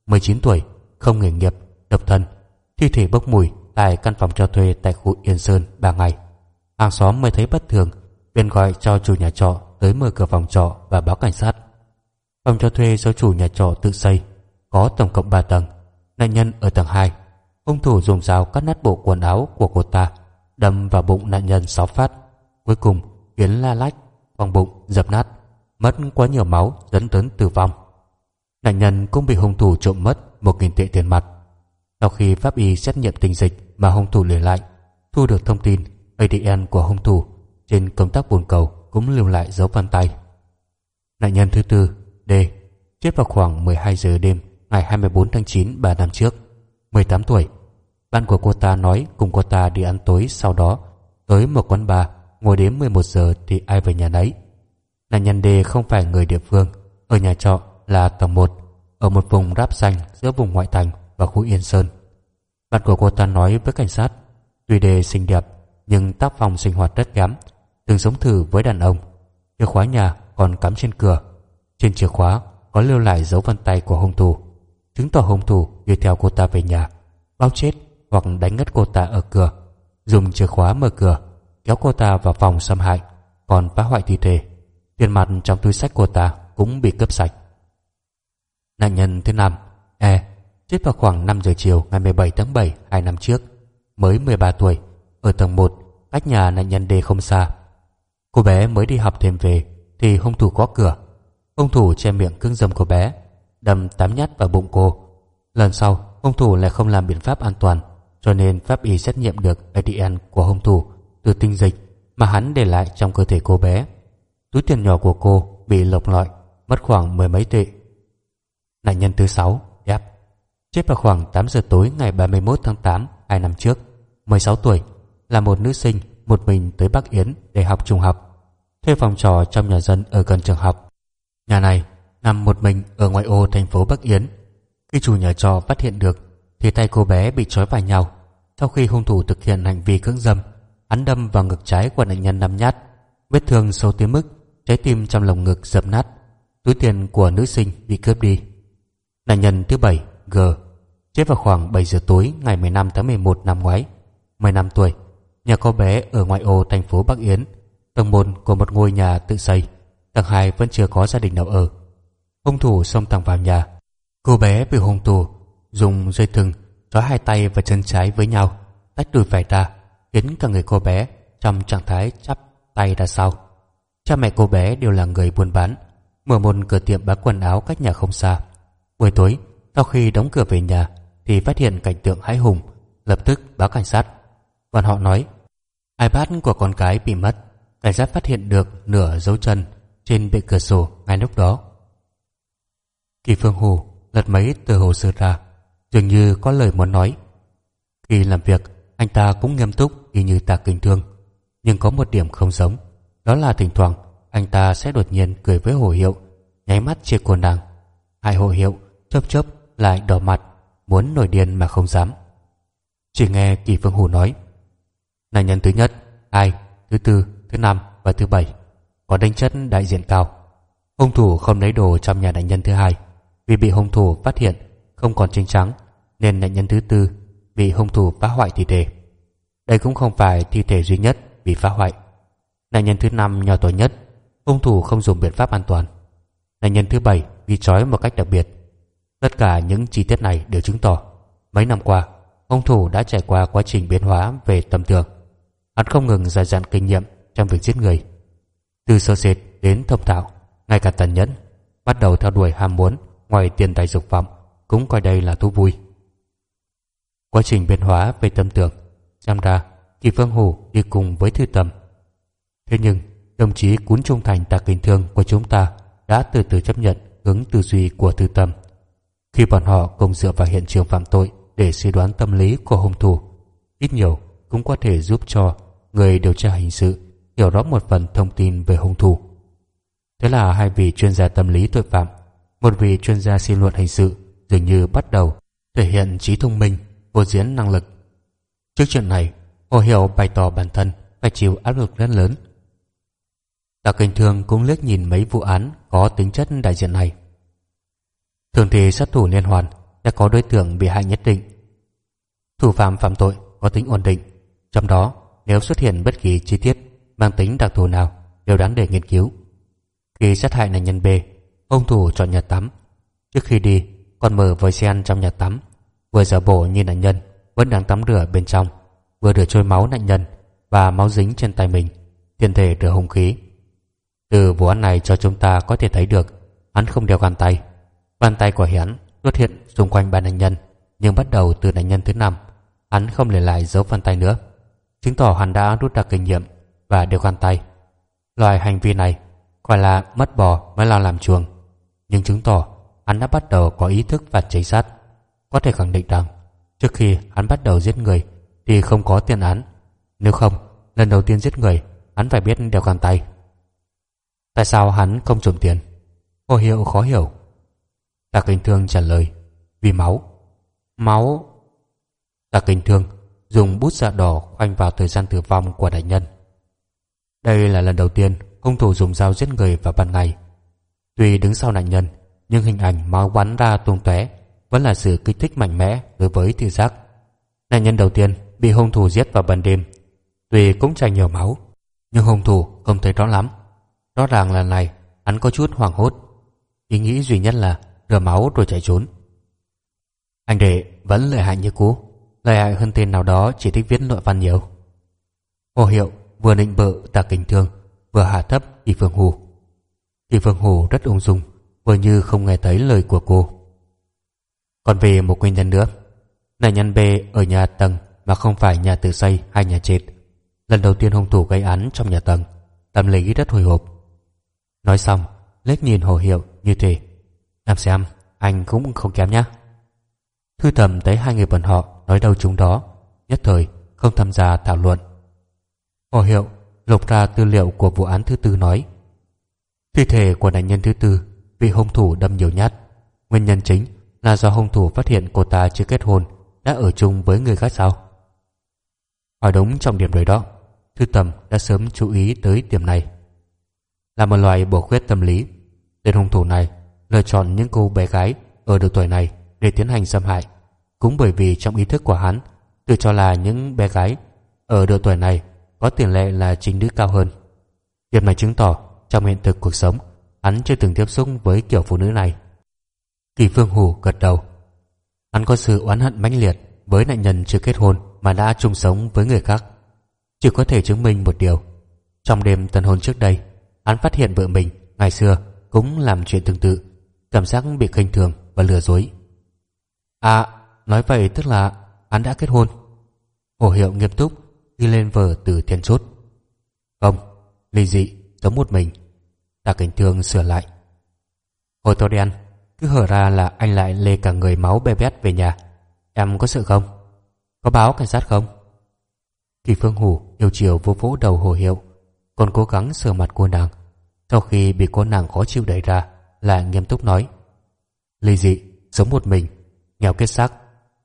19 tuổi, không nghề nghiệp, độc thân, thi thể bốc mùi tại căn phòng cho thuê tại khu Yên Sơn 3 ngày. Hàng xóm mới thấy bất thường, 便 gọi cho chủ nhà trọ tới mở cửa phòng trọ và báo cảnh sát. Phòng cho thuê do chủ nhà trọ tự xây, có tổng cộng 3 tầng. Nạn nhân ở tầng 2. Hung thủ dùng dao cắt nát bộ quần áo của cô ta, đâm vào bụng nạn nhân 6 phát. Cuối cùng, khiến la lách, vòng bụng dập nát, mất quá nhiều máu dẫn đến tử vong. Nạn nhân cũng bị hung thủ trộm mất 1.000 tệ tiền mặt. Sau khi pháp y xét nghiệm tình dịch mà hung thủ để lại, thu được thông tin ADN của hung thủ trên công tác bồn cầu cũng lưu lại dấu vân tay. Nạn nhân thứ tư, D. Chết vào khoảng 12 giờ đêm ngày 24 tháng 9 3 năm trước 18 tuổi bạn của cô ta nói cùng cô ta đi ăn tối, sau đó tới một quán bar, ngồi đến 11 giờ thì ai về nhà đấy Nạn nhân D không phải người địa phương, ở nhà trọ là tầng 1 ở một vùng ráp xanh giữa vùng ngoại thành và khu Yên Sơn. Bạn của cô ta nói với cảnh sát, Tuy đề xinh đẹp, nhưng tác phong sinh hoạt rất kém, từng sống thử với đàn ông. Chìa khóa nhà còn cắm trên cửa, trên chìa khóa có lưu lại dấu vân tay của hung thủ. Chứng tỏ hung thủ đi theo cô ta về nhà bao chết hoặc đánh ngất cô ta ở cửa, dùng chìa khóa mở cửa, kéo cô ta vào phòng xâm hại, còn phá hoại thi thể. Tiền mặt trong túi sách cô ta cũng bị cướp sạch. Nạn nhân thứ năm e chết vào khoảng 5 giờ chiều ngày 17 tháng 7 hai năm trước, mới 13 tuổi, ở tầng 1 cách nhà nạn nhân D không xa. Cô bé mới đi học thêm về, thì hung thủ có cửa. Hung thủ che miệng cưng dâm của bé, đâm tám nhát vào bụng cô. Lần sau, hung thủ lại không làm biện pháp an toàn cho nên pháp y xét nghiệm được ADN của hung thủ từ tinh dịch mà hắn để lại trong cơ thể cô bé. Túi tiền nhỏ của cô bị lộc lọi, mất khoảng mười mấy tệ. Nạn nhân thứ sáu F chết vào khoảng 8 giờ tối ngày 31 tháng 8 hai năm trước. 16 tuổi, là một nữ sinh một mình tới Bắc Yến để học trung học, thuê phòng trọ trong nhà dân ở gần trường học. Nhà này nằm một mình ở ngoại ô thành phố Bắc Yến. Khi chủ nhà trọ phát hiện được thì tay cô bé bị trói vào nhau. Sau khi hung thủ thực hiện hành vi cưỡng dâm, hắn đâm vào ngực trái của nạn nhân năm nhát, vết thương sâu tới mức trái tim trong lồng ngực dập nát. Túi tiền của nữ sinh bị cướp đi. Nạn nhân thứ bảy, G, chết vào khoảng 7 giờ tối ngày 15 tháng 11 năm ngoái 15 tuổi, nhà cô bé ở ngoại ô thành phố Bắc Yến, tầng 1 của một ngôi nhà tự xây, tầng 2 vẫn chưa có gia đình nào ở. Hung thủ xông thẳng vào nhà. Cô bé bị hung thủ dùng dây thừng, trói hai tay và chân trái với nhau, tách đùi phải ra, khiến cả người cô bé trong trạng thái chắp tay ra sau. Cha mẹ cô bé đều là người buôn bán, mở một cửa tiệm bán quần áo cách nhà không xa. Buổi tối, sau khi đóng cửa về nhà, thì phát hiện cảnh tượng hãi hùng, lập tức báo cảnh sát. Bọn họ nói, ipad của con cái bị mất, cảnh sát phát hiện được nửa dấu chân trên bệ cửa sổ ngay lúc đó. Kỳ phương hồ lật mấy tờ hồ sơ ra dường như có lời muốn nói. Khi làm việc, anh ta cũng nghiêm túc y như ta kinh thương. Nhưng có một điểm không giống, đó là thỉnh thoảng anh ta sẽ đột nhiên cười với hồ hiệu, nháy mắt chia cô nàng. Hai hồ hiệu chớp chớp lại đỏ mặt, muốn nổi điên mà không dám. Chỉ nghe kỳ phương hủ nói nạn nhân thứ nhất hai thứ tư, thứ năm và thứ bảy, có đánh chất đại diện cao. Hung thủ không lấy đồ trong nhà nạn nhân thứ hai, vì bị hung thủ phát hiện không còn trinh trắng, nên nạn nhân thứ tư bị hung thủ phá hoại thi thể. Đây cũng không phải thi thể duy nhất bị phá hoại. Nạn nhân thứ năm nhỏ tuổi nhất, hung thủ không dùng biện pháp an toàn. Nạn nhân thứ bảy bị trói một cách đặc biệt. Tất cả những chi tiết này đều chứng tỏ mấy năm qua, hung thủ đã trải qua quá trình biến hóa về tâm tưởng hắn không ngừng dày dặn kinh nghiệm trong việc giết người. Từ sơ sệt đến thông thạo, ngay cả tàn nhẫn, bắt đầu theo đuổi ham muốn ngoài tiền tài dục vọng cũng coi đây là thú vui. Quá trình biến hóa về tâm tưởng, xem ra kỳ phương hủ đi cùng với thư tầm. Thế nhưng, đồng chí cún trung thành tạc kinh thương của chúng ta đã từ từ chấp nhận hướng tư duy của thư tâm khi bọn họ cùng dựa vào hiện trường phạm tội để suy đoán tâm lý của hung thủ, ít nhiều cũng có thể giúp cho người điều tra hình sự hiểu rõ một phần thông tin về hung thủ. Thế là hai vị chuyên gia tâm lý tội phạm, một vị chuyên gia suy luận hình sự dường như bắt đầu thể hiện trí thông minh vô diễn năng lực trước chuyện này hồ hiểu bày tỏ bản thân phải chịu áp lực rất lớn đặc Kinh Thương cũng liếc nhìn mấy vụ án có tính chất đại diện này. Thường thì sát thủ liên hoàn sẽ có đối tượng bị hại nhất định. Thủ phạm phạm tội có tính ổn định, trong đó nếu xuất hiện bất kỳ chi tiết mang tính đặc thù nào đều đáng để nghiên cứu. Khi sát hại nạn nhân B, ông thủ chọn nhà tắm. Trước khi đi, còn mở vòi sen trong nhà tắm, vừa giả bộ như nạn nhân vẫn đang tắm rửa bên trong, vừa rửa trôi máu nạn nhân và máu dính trên tay mình, Thiên thể rửa hung khí. Từ vụ án này cho chúng ta có thể thấy được hắn không đeo găng tay. Găng tay của hắn xuất hiện xung quanh ba nạn nhân, nhưng bắt đầu từ nạn nhân thứ năm, hắn không để lại dấu vân tay nữa, chứng tỏ hắn đã rút ra kinh nghiệm và đeo găng tay. Loại hành vi này gọi là mất bò mới lo làm chuồng. nhưng chứng tỏ hắn đã bắt đầu có ý thức và chính sát. Có thể khẳng định rằng trước khi hắn bắt đầu giết người thì không có tiền án. Nếu không, lần đầu tiên giết người hắn phải biết đeo găng tay. Tại sao hắn không trộm tiền? Hồ Hiệu khó hiểu. Tạ Kinh Thương trả lời Vì máu Máu Tạ Kinh Thương dùng bút dạ đỏ khoanh vào thời gian tử vong của đại nhân. Đây là lần đầu tiên hung thủ dùng dao giết người vào ban ngày. Tuy đứng sau nạn nhân, nhưng hình ảnh máu bắn ra tung tóe vẫn là sự kích thích mạnh mẽ đối với thị giác. Nạn nhân đầu tiên bị hung thủ giết vào ban đêm, tuy cũng chảy nhiều máu, nhưng hung thủ không thấy rõ lắm. Rõ ràng lần này hắn có chút hoảng hốt. Ý nghĩ duy nhất là rửa máu rồi chạy trốn. Anh đệ vẫn lợi hại như cũ, lợi hại hơn tên nào đó chỉ thích viết nội văn nhiều. Hồ Hiệu vừa định bợ tạc kinh thương, vừa hạ thấp Y Phương Hù. Y Phương Hù rất ung dung, vừa như không nghe thấy lời của cô. Còn về một nguyên nhân nữa, nạn nhân B ở nhà tầng mà không phải nhà tự xây hay nhà trệt. Lần đầu tiên hung thủ gây án trong nhà tầng, tâm lý rất hồi hộp. Nói xong, lết nhìn Hồ Hiệu như thế. Em xem, anh cũng không kém nhá. Thư thầm thấy hai người bọn họ nói đâu chúng đó, nhất thời không tham gia thảo luận. Hồ Hiệu lục ra tư liệu của vụ án thứ tư nói thi thể của nạn nhân thứ tư bị hung thủ đâm nhiều nhát. Nguyên nhân chính là do hung thủ phát hiện cô ta chưa kết hôn đã ở chung với người khác sao? Hỏi đúng trọng điểm rồi đó, Thư Tầm đã sớm chú ý tới điểm này. Là một loại bổ khuyết tâm lý, tên hung thủ này lựa chọn những cô bé gái ở độ tuổi này để tiến hành xâm hại cũng bởi vì trong ý thức của hắn tự cho là những bé gái ở độ tuổi này có tiền lệ là chính nữ cao hơn điểm này chứng tỏ trong hiện thực cuộc sống hắn chưa từng tiếp xúc với kiểu phụ nữ này. Kỳ phương hù gật đầu. Hắn có sự oán hận mãnh liệt với nạn nhân chưa kết hôn mà đã chung sống với người khác. Chỉ có thể chứng minh một điều. Trong đêm tân hôn trước đây, hắn phát hiện vợ mình, ngày xưa, cũng làm chuyện tương tự, cảm giác bị khinh thường và lừa dối. À nói vậy tức là hắn đã kết hôn. Hồ hiệu nghiêm túc, ghi lên vở từ thiên chốt. Không, ly dị, giống một mình tạ cảnh thương sửa lại. Hồi tôi đen cứ hở ra là anh lại lê cả người máu bê bét về nhà. Em có sợ không? Có báo cảnh sát không? Kỳ phương hủ yêu chiều vô vỗ đầu hồ hiệu, còn cố gắng sửa mặt cô nàng. Sau khi bị cô nàng khó chịu đẩy ra là nghiêm túc nói ly dị, sống một mình, nghèo kết xác,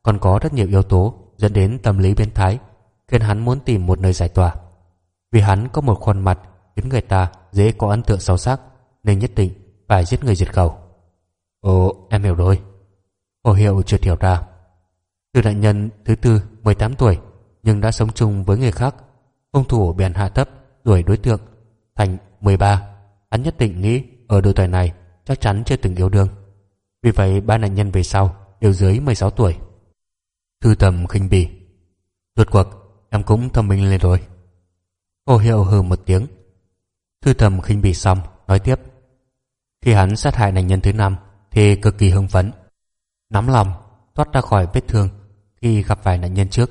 còn có rất nhiều yếu tố dẫn đến tâm lý biến thái, khiến hắn muốn tìm một nơi giải tỏa. Vì hắn có một khuôn mặt khiến người ta dễ có ấn tượng sâu sắc, nên nhất định phải giết người diệt khẩu. Ồ, em hiểu rồi. Hồ hiệu chưa hiểu ra. Từ đại nhân thứ tư 18 tuổi, nhưng đã sống chung với người khác. Hung thủ bèn hạ thấp, đuổi đối tượng, thành 13 hắn nhất định nghĩ ở độ tuổi này chắc chắn chưa từng yêu đương. Vì vậy, ba nạn nhân về sau đều dưới 16 tuổi. Thư tầm khinh bỉ. Rốt cuộc, em cũng thông minh lên rồi. Hồ hiệu hừ một tiếng thư thầm khinh bỉ xong, nói tiếp. Khi hắn sát hại nạn nhân thứ năm, thì cực kỳ hưng phấn. Nắm lòng, thoát ra khỏi vết thương khi gặp phải nạn nhân trước.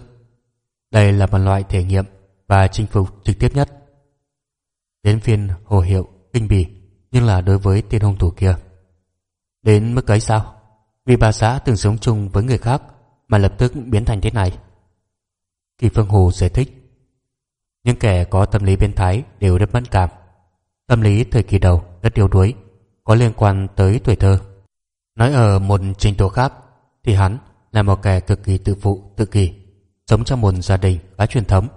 Đây là một loại thể nghiệm và chinh phục trực tiếp nhất. Đến phiên hồ hiệu kinh bỉ, nhưng là đối với tên hung thủ kia. Đến mức ấy sao? Vì bà xã từng sống chung với người khác mà lập tức biến thành thế này. Kỳ phương hồ giải thích. Những kẻ có tâm lý biến thái đều rất mẫn cảm tâm lý thời kỳ đầu rất yếu đuối, có liên quan tới tuổi thơ. Nói ở một trình độ khác, thì hắn là một kẻ cực kỳ tự phụ, tự kỳ sống trong một gia đình khá truyền thống.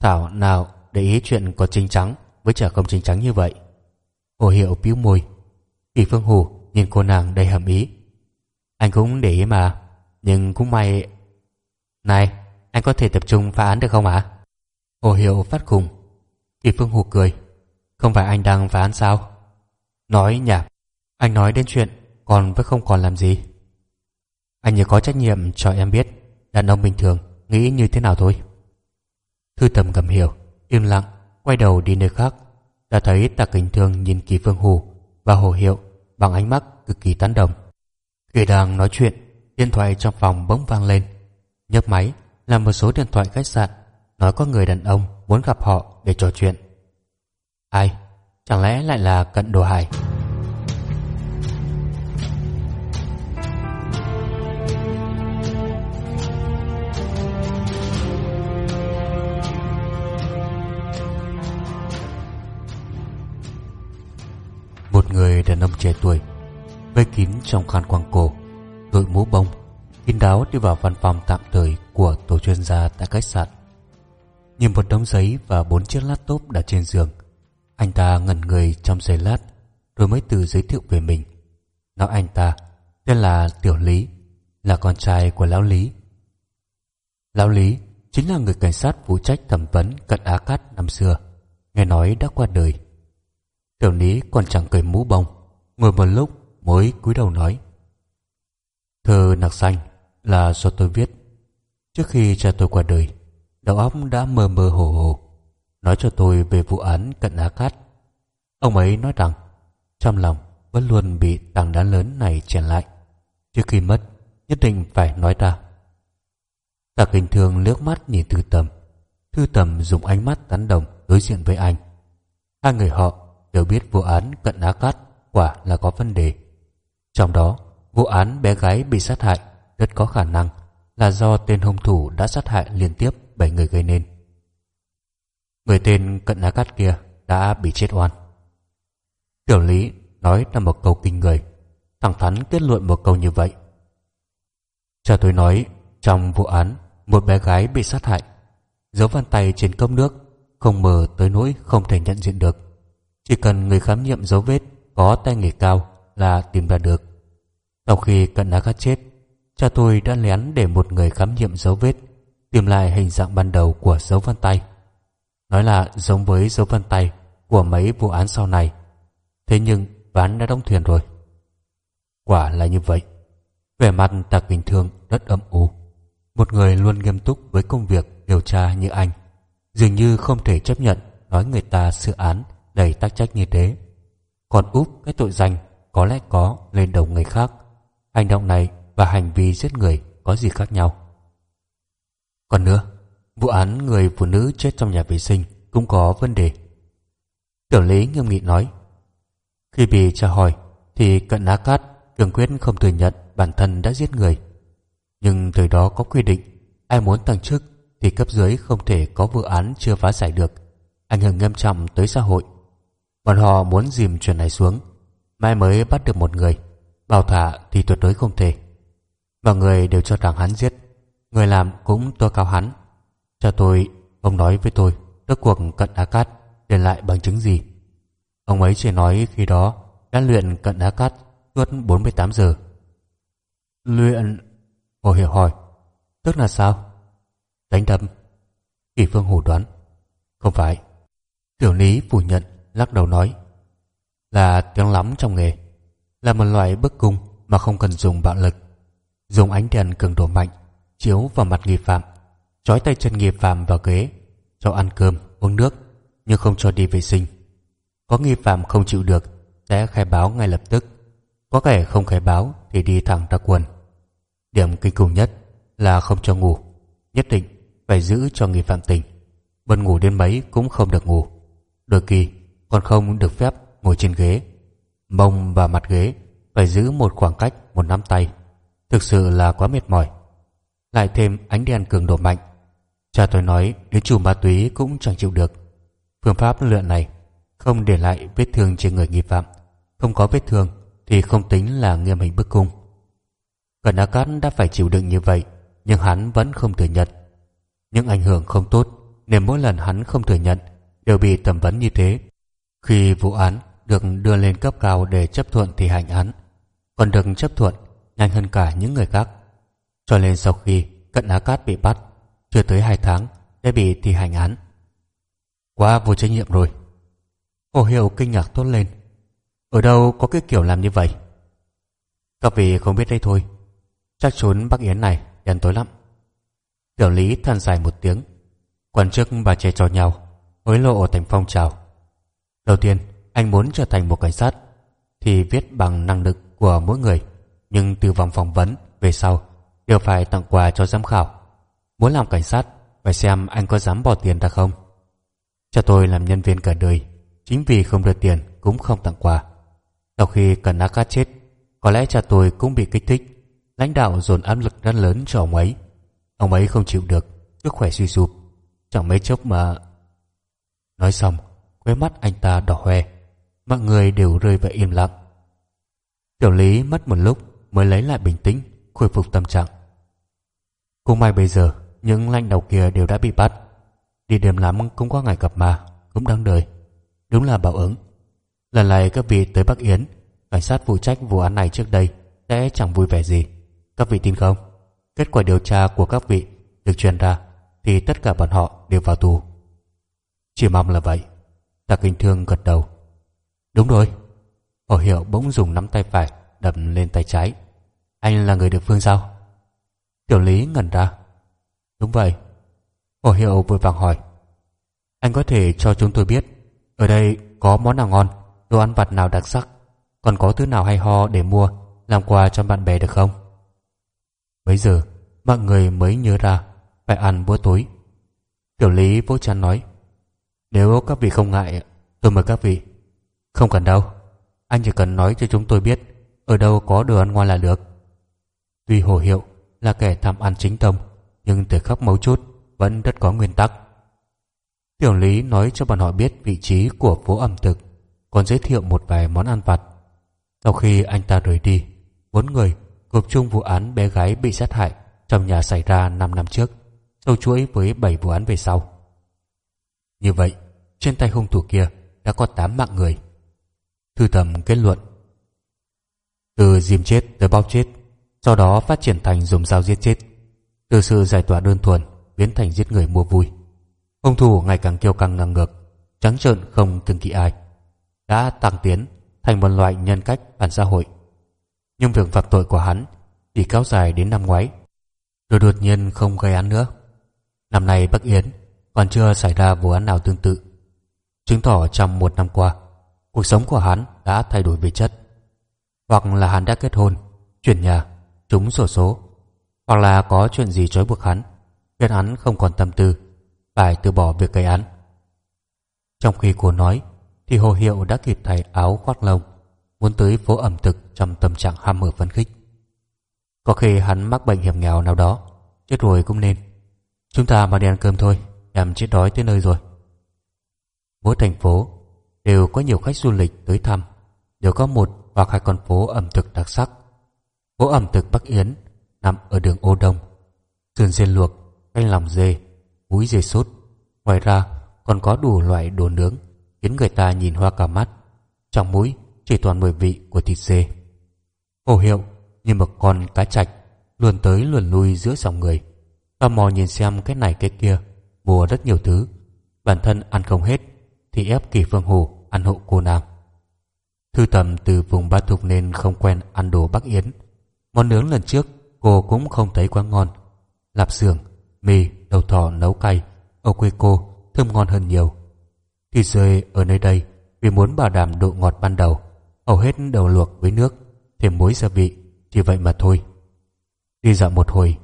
Thảo nào để ý chuyện có chính trắng với trẻ không chính trắng như vậy? Hồ hiệu bĩu môi. Kỳ phương hù nhìn cô nàng đầy hầm ý. Anh cũng để ý mà, nhưng cũng may. Này, anh có thể tập trung phá án được không ạ? Hồ hiệu phát cùng kỳ phương hù cười không phải anh đang phá án sao? Nói nhảm. Anh nói đến chuyện còn với không còn làm gì. Anh nhớ có trách nhiệm cho em biết đàn ông bình thường nghĩ như thế nào thôi. Thư tầm cầm hiểu im lặng, quay đầu đi nơi khác. Đã thấy tạ kính thương nhìn kỳ phương hù và hồ hiệu bằng ánh mắt cực kỳ tán đồng. Khi đang nói chuyện, điện thoại trong phòng bỗng vang lên. Nhấc máy, là một số điện thoại khách sạn, nói có người đàn ông muốn gặp họ để trò chuyện. Ai? Chẳng lẽ lại là cận đồ hải? Một người đàn ông trẻ tuổi Vây kín trong khăn quàng cổ, Đội mũ bông, Kín đáo đi vào văn phòng tạm thời Của tổ chuyên gia tại khách sạn Nhìn một đống giấy và bốn chiếc laptop đặt trên giường anh ta ngẩn người trong giây lát, rồi mới tự giới thiệu về mình. Nói anh ta, tên là tiểu lý, là con trai của lão lý. Lão lý chính là người cảnh sát phụ trách thẩm vấn cận á cát năm xưa, nghe nói đã qua đời. Tiểu lý còn chẳng cởi mũ bông, ngồi một lúc mới cúi đầu nói. Thơ nặc xanh là do tôi viết. Trước khi cha tôi qua đời, đầu óc đã mơ mơ hồ hồ nói cho tôi về vụ án cận á cát. Ông ấy nói rằng, trong lòng vẫn luôn bị tảng đá lớn này chèn lại. Trước khi mất, nhất định phải nói ra. Tạ hình thường liếc mắt nhìn thư tầm. Thư tầm dùng ánh mắt tán đồng đối diện với anh. Hai người họ đều biết vụ án cận á cát quả là có vấn đề. Trong đó, vụ án bé gái bị sát hại rất có khả năng là do tên hung thủ đã sát hại liên tiếp bảy người gây nên người tên cận lá cát kia đã bị chết oan. Tiểu lý nói là một câu kinh người, thẳng thắn kết luận một câu như vậy. Cha tôi nói, trong vụ án, một bé gái bị sát hại, dấu vân tay trên cốc nước, không mờ tới nỗi không thể nhận diện được. Chỉ cần người khám nghiệm dấu vết có tay nghề cao là tìm ra được. Sau khi cận lá cát chết, cha tôi đã lén để một người khám nghiệm dấu vết, tìm lại hình dạng ban đầu của dấu vân tay nói là giống với dấu vân tay của mấy vụ án sau này. Thế nhưng ván đã đóng thuyền rồi. Quả là như vậy. Vẻ mặt tạc bình thường rất âm u. Một người luôn nghiêm túc với công việc điều tra như anh. Dường như không thể chấp nhận nói người ta xử án đầy tác trách như thế. Còn úp cái tội danh có lẽ có lên đầu người khác. Hành động này và hành vi giết người có gì khác nhau? Còn nữa vụ án người phụ nữ chết trong nhà vệ sinh cũng có vấn đề. Tiểu lý nghiêm nghị nói, khi bị tra hỏi thì cận á cát, cường quyết không thừa nhận bản thân đã giết người. Nhưng thời đó có quy định, ai muốn tăng chức thì cấp dưới không thể có vụ án chưa phá giải được, ảnh hưởng nghiêm trọng tới xã hội. Bọn họ muốn dìm chuyện này xuống, mai mới bắt được một người, bảo thả thì tuyệt đối không thể. Mọi người đều cho rằng hắn giết, người làm cũng tố cao hắn cho tôi, ông nói với tôi, rốt cuộc cận đá cát để lại bằng chứng gì? Ông ấy chỉ nói khi đó, đã luyện cận đá cát suốt 48 giờ. Luyện? Hồ hiểu hỏi. Tức là sao? Đánh đấm. Kỳ phương hồ đoán. Không phải. Tiểu lý phủ nhận, lắc đầu nói. Là tiếng lắm trong nghề. Là một loại bức cung mà không cần dùng bạo lực. Dùng ánh đèn cường độ mạnh, chiếu vào mặt nghi phạm trói tay chân nghi phạm vào ghế, cho ăn cơm, uống nước, nhưng không cho đi vệ sinh. Có nghi phạm không chịu được, sẽ khai báo ngay lập tức. Có kẻ không khai báo thì đi thẳng ra quần. Điểm kinh khủng nhất là không cho ngủ. Nhất định phải giữ cho nghi phạm tỉnh. Bần ngủ đến mấy cũng không được ngủ. Đôi khi còn không được phép ngồi trên ghế. Mông và mặt ghế phải giữ một khoảng cách, một nắm tay. Thực sự là quá mệt mỏi. Lại thêm ánh đèn cường độ mạnh cha tôi nói đến chủ ma túy cũng chẳng chịu được. Phương pháp luyện này không để lại vết thương trên người nghi phạm. Không có vết thương thì không tính là nghiêm hình bức cung. Cần Á Cát đã phải chịu đựng như vậy, nhưng hắn vẫn không thừa nhận. Những ảnh hưởng không tốt nên mỗi lần hắn không thừa nhận đều bị thẩm vấn như thế. Khi vụ án được đưa lên cấp cao để chấp thuận thì hành án, còn được chấp thuận nhanh hơn cả những người khác. Cho nên sau khi cận á cát bị bắt chưa tới hai tháng đã bị thi hành án. Quá vô trách nhiệm rồi. Hồ hiệu kinh ngạc tốt lên. Ở đâu có cái kiểu làm như vậy? Các vị không biết đây thôi. Chắc trốn bắc yến này đen tối lắm. Tiểu lý than dài một tiếng. Quan chức và trẻ trò nhau, hối lộ thành phong trào. Đầu tiên, anh muốn trở thành một cảnh sát, thì viết bằng năng lực của mỗi người, nhưng từ vòng phỏng vấn về sau đều phải tặng quà cho giám khảo muốn làm cảnh sát phải xem anh có dám bỏ tiền ra không? Cha tôi làm nhân viên cả đời chính vì không được tiền cũng không tặng quà. Sau khi cần á cát chết có lẽ cha tôi cũng bị kích thích. Lãnh đạo dồn áp lực rất lớn cho ông ấy. Ông ấy không chịu được sức khỏe suy sụp. Chẳng mấy chốc mà nói xong khóe mắt anh ta đỏ hoe. Mọi người đều rơi vào im lặng. Tiểu lý mất một lúc mới lấy lại bình tĩnh, khôi phục tâm trạng. Cũng may bây giờ, những lãnh đầu kia đều đã bị bắt. Đi đêm lắm cũng có ngày gặp mà cũng đáng đời. Đúng là bảo ứng. Lần này các vị tới Bắc Yến, cảnh sát phụ trách vụ án này trước đây sẽ chẳng vui vẻ gì. Các vị tin không? Kết quả điều tra của các vị được truyền ra thì tất cả bọn họ đều vào tù. Chỉ mong là vậy. Tạ Kinh Thương gật đầu. Đúng rồi. Hồ Hiệu bỗng dùng nắm tay phải đập lên tay trái. Anh là người địa phương sao? Tiểu Lý ngẩn ra. Đúng vậy. Hồ Hiệu vội vàng hỏi. Anh có thể cho chúng tôi biết ở đây có món nào ngon, đồ ăn vặt nào đặc sắc, còn có thứ nào hay ho để mua làm quà cho bạn bè được không? Bây giờ, mọi người mới nhớ ra phải ăn bữa tối. Tiểu Lý vỗ chán nói Nếu các vị không ngại, tôi mời các vị. Không cần đâu, anh chỉ cần nói cho chúng tôi biết ở đâu có đồ ăn ngon là được. Tuy Hồ Hiệu là kẻ tham ăn chính tông, nhưng từ khắp mấu chốt vẫn rất có nguyên tắc. Tiểu Lý nói cho bọn họ biết vị trí của phố ẩm thực, còn giới thiệu một vài món ăn vặt. Sau khi anh ta rời đi, bốn người gộp chung vụ án bé gái bị sát hại trong nhà xảy ra 5 năm trước, sâu chuỗi với 7 vụ án về sau. Như vậy, trên tay hung thủ kia đã có 8 mạng người. Thư tầm kết luận. Từ diêm chết tới bao chết, sau đó phát triển thành dùng dao giết chết. Từ sự giải tỏa đơn thuần biến thành giết người mua vui. Hung thủ ngày càng kiêu căng ngang ngược, trắng trợn không kiêng kỵ ai, đã tăng tiến thành một loại nhân cách phản xã hội. Nhưng việc phạm tội của hắn chỉ kéo dài đến năm ngoái, rồi đột nhiên không gây án nữa. Năm nay Bắc Yến còn chưa xảy ra vụ án nào tương tự, chứng tỏ trong một năm qua, cuộc sống của hắn đã thay đổi về chất. Hoặc là hắn đã kết hôn, chuyển nhà, trúng sổ số, hoặc là có chuyện gì trói buộc hắn, khiến hắn không còn tâm tư phải từ bỏ việc gây án. Trong khi cô nói, thì Hồ Hiệu đã kịp thay áo khoác lông, muốn tới phố ẩm thực trong tâm trạng ham mở phấn khích. Có khi hắn mắc bệnh hiểm nghèo nào đó, chết rồi cũng nên. Chúng ta mà đi ăn cơm thôi, em chết đói tới nơi rồi. Mỗi thành phố đều có nhiều khách du lịch tới thăm, đều có một hoặc hai con phố ẩm thực đặc sắc. Phố ẩm thực Bắc Yến nằm ở đường Ô Đông, sườn dê luộc, canh lòng dê, múi dê sốt. Ngoài ra còn có đủ loại đồ nướng khiến người ta nhìn hoa cả mắt. Trong mũi chỉ toàn mùi vị của thịt dê. Hồ hiệu như một con cá chạch luồn tới luồn lui giữa dòng người. Tò mò nhìn xem cái này cái kia, mua rất nhiều thứ. Bản thân ăn không hết thì ép kỳ phương hồ ăn hộ cô nàng. Thư tầm từ vùng Ba Thục nên không quen ăn đồ Bắc Yến. Món nướng lần trước cô cũng không thấy quá ngon. Lạp xưởng, mì, đầu thỏ nấu cay ở quê cô thơm ngon hơn nhiều. Thịt rơi ở nơi đây vì muốn bảo đảm độ ngọt ban đầu, hầu hết đều luộc với nước, thêm muối gia vị, chỉ vậy mà thôi. Đi dạo một hồi,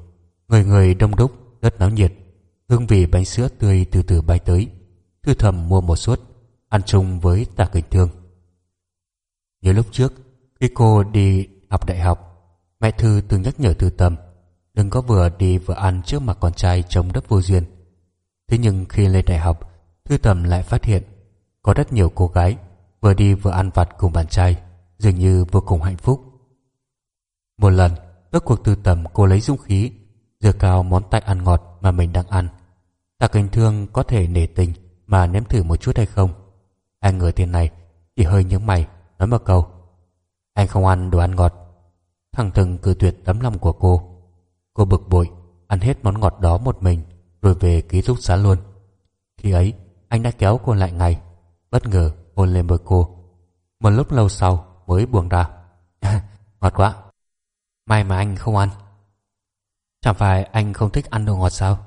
người người đông đúc, rất náo nhiệt, hương vị bánh sữa tươi từ từ bay tới. Thư thầm mua một suất, ăn chung với tà kịch thương. Như lúc trước, khi cô đi học đại học, mẹ Thư từng nhắc nhở Thư Tâm đừng có vừa đi vừa ăn trước mặt con trai trông đất vô duyên. Thế nhưng khi lên đại học, Thư Tầm lại phát hiện có rất nhiều cô gái vừa đi vừa ăn vặt cùng bạn trai, dường như vô cùng hạnh phúc. Một lần, tất cuộc Thư Tầm cô lấy dũng khí, dừa cao món tay ăn ngọt mà mình đang ăn. Tạ Kinh Thương có thể nể tình mà nếm thử một chút hay không? Hai người tên này chỉ hơi nhướng mày nói một câu. Anh không ăn đồ ăn ngọt. Thằng thừng cử tuyệt tấm lòng của cô. Cô bực bội, ăn hết món ngọt đó một mình, rồi về ký túc xá luôn. Khi ấy, anh đã kéo cô lại ngay, bất ngờ hôn lên môi cô. Một lúc lâu sau mới buông ra. ngọt quá. May mà anh không ăn. Chẳng phải anh không thích ăn đồ ngọt sao?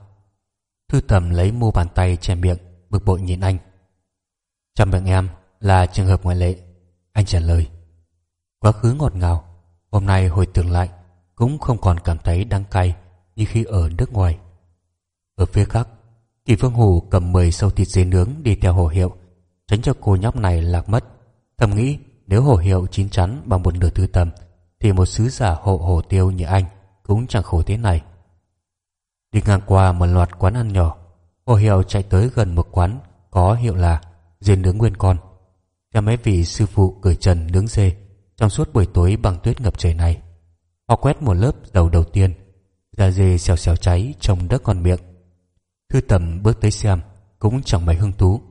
Thư tầm lấy mu bàn tay che miệng, bực bội nhìn anh. Trong miệng em là trường hợp ngoại lệ. Anh trả lời. Quá khứ ngọt ngào, hôm nay hồi tưởng lại, cũng không còn cảm thấy đắng cay như khi ở nước ngoài. Ở phía khác, Kỳ Phương Hù cầm 10 sâu thịt dê nướng đi theo hồ hiệu, tránh cho cô nhóc này lạc mất. Thầm nghĩ nếu hồ hiệu chín chắn bằng một nửa thư tầm, thì một sứ giả hộ hồ tiêu như anh cũng chẳng khổ thế này. Đi ngang qua một loạt quán ăn nhỏ, hồ hiệu chạy tới gần một quán có hiệu là dê nướng nguyên con. Theo mấy vị sư phụ cởi trần nướng dê, trong suốt buổi tối bằng tuyết ngập trời này. Họ quét một lớp dầu đầu tiên, da dê xèo xèo cháy trông đất còn miệng. Thư tầm bước tới xem, cũng chẳng mấy hứng thú.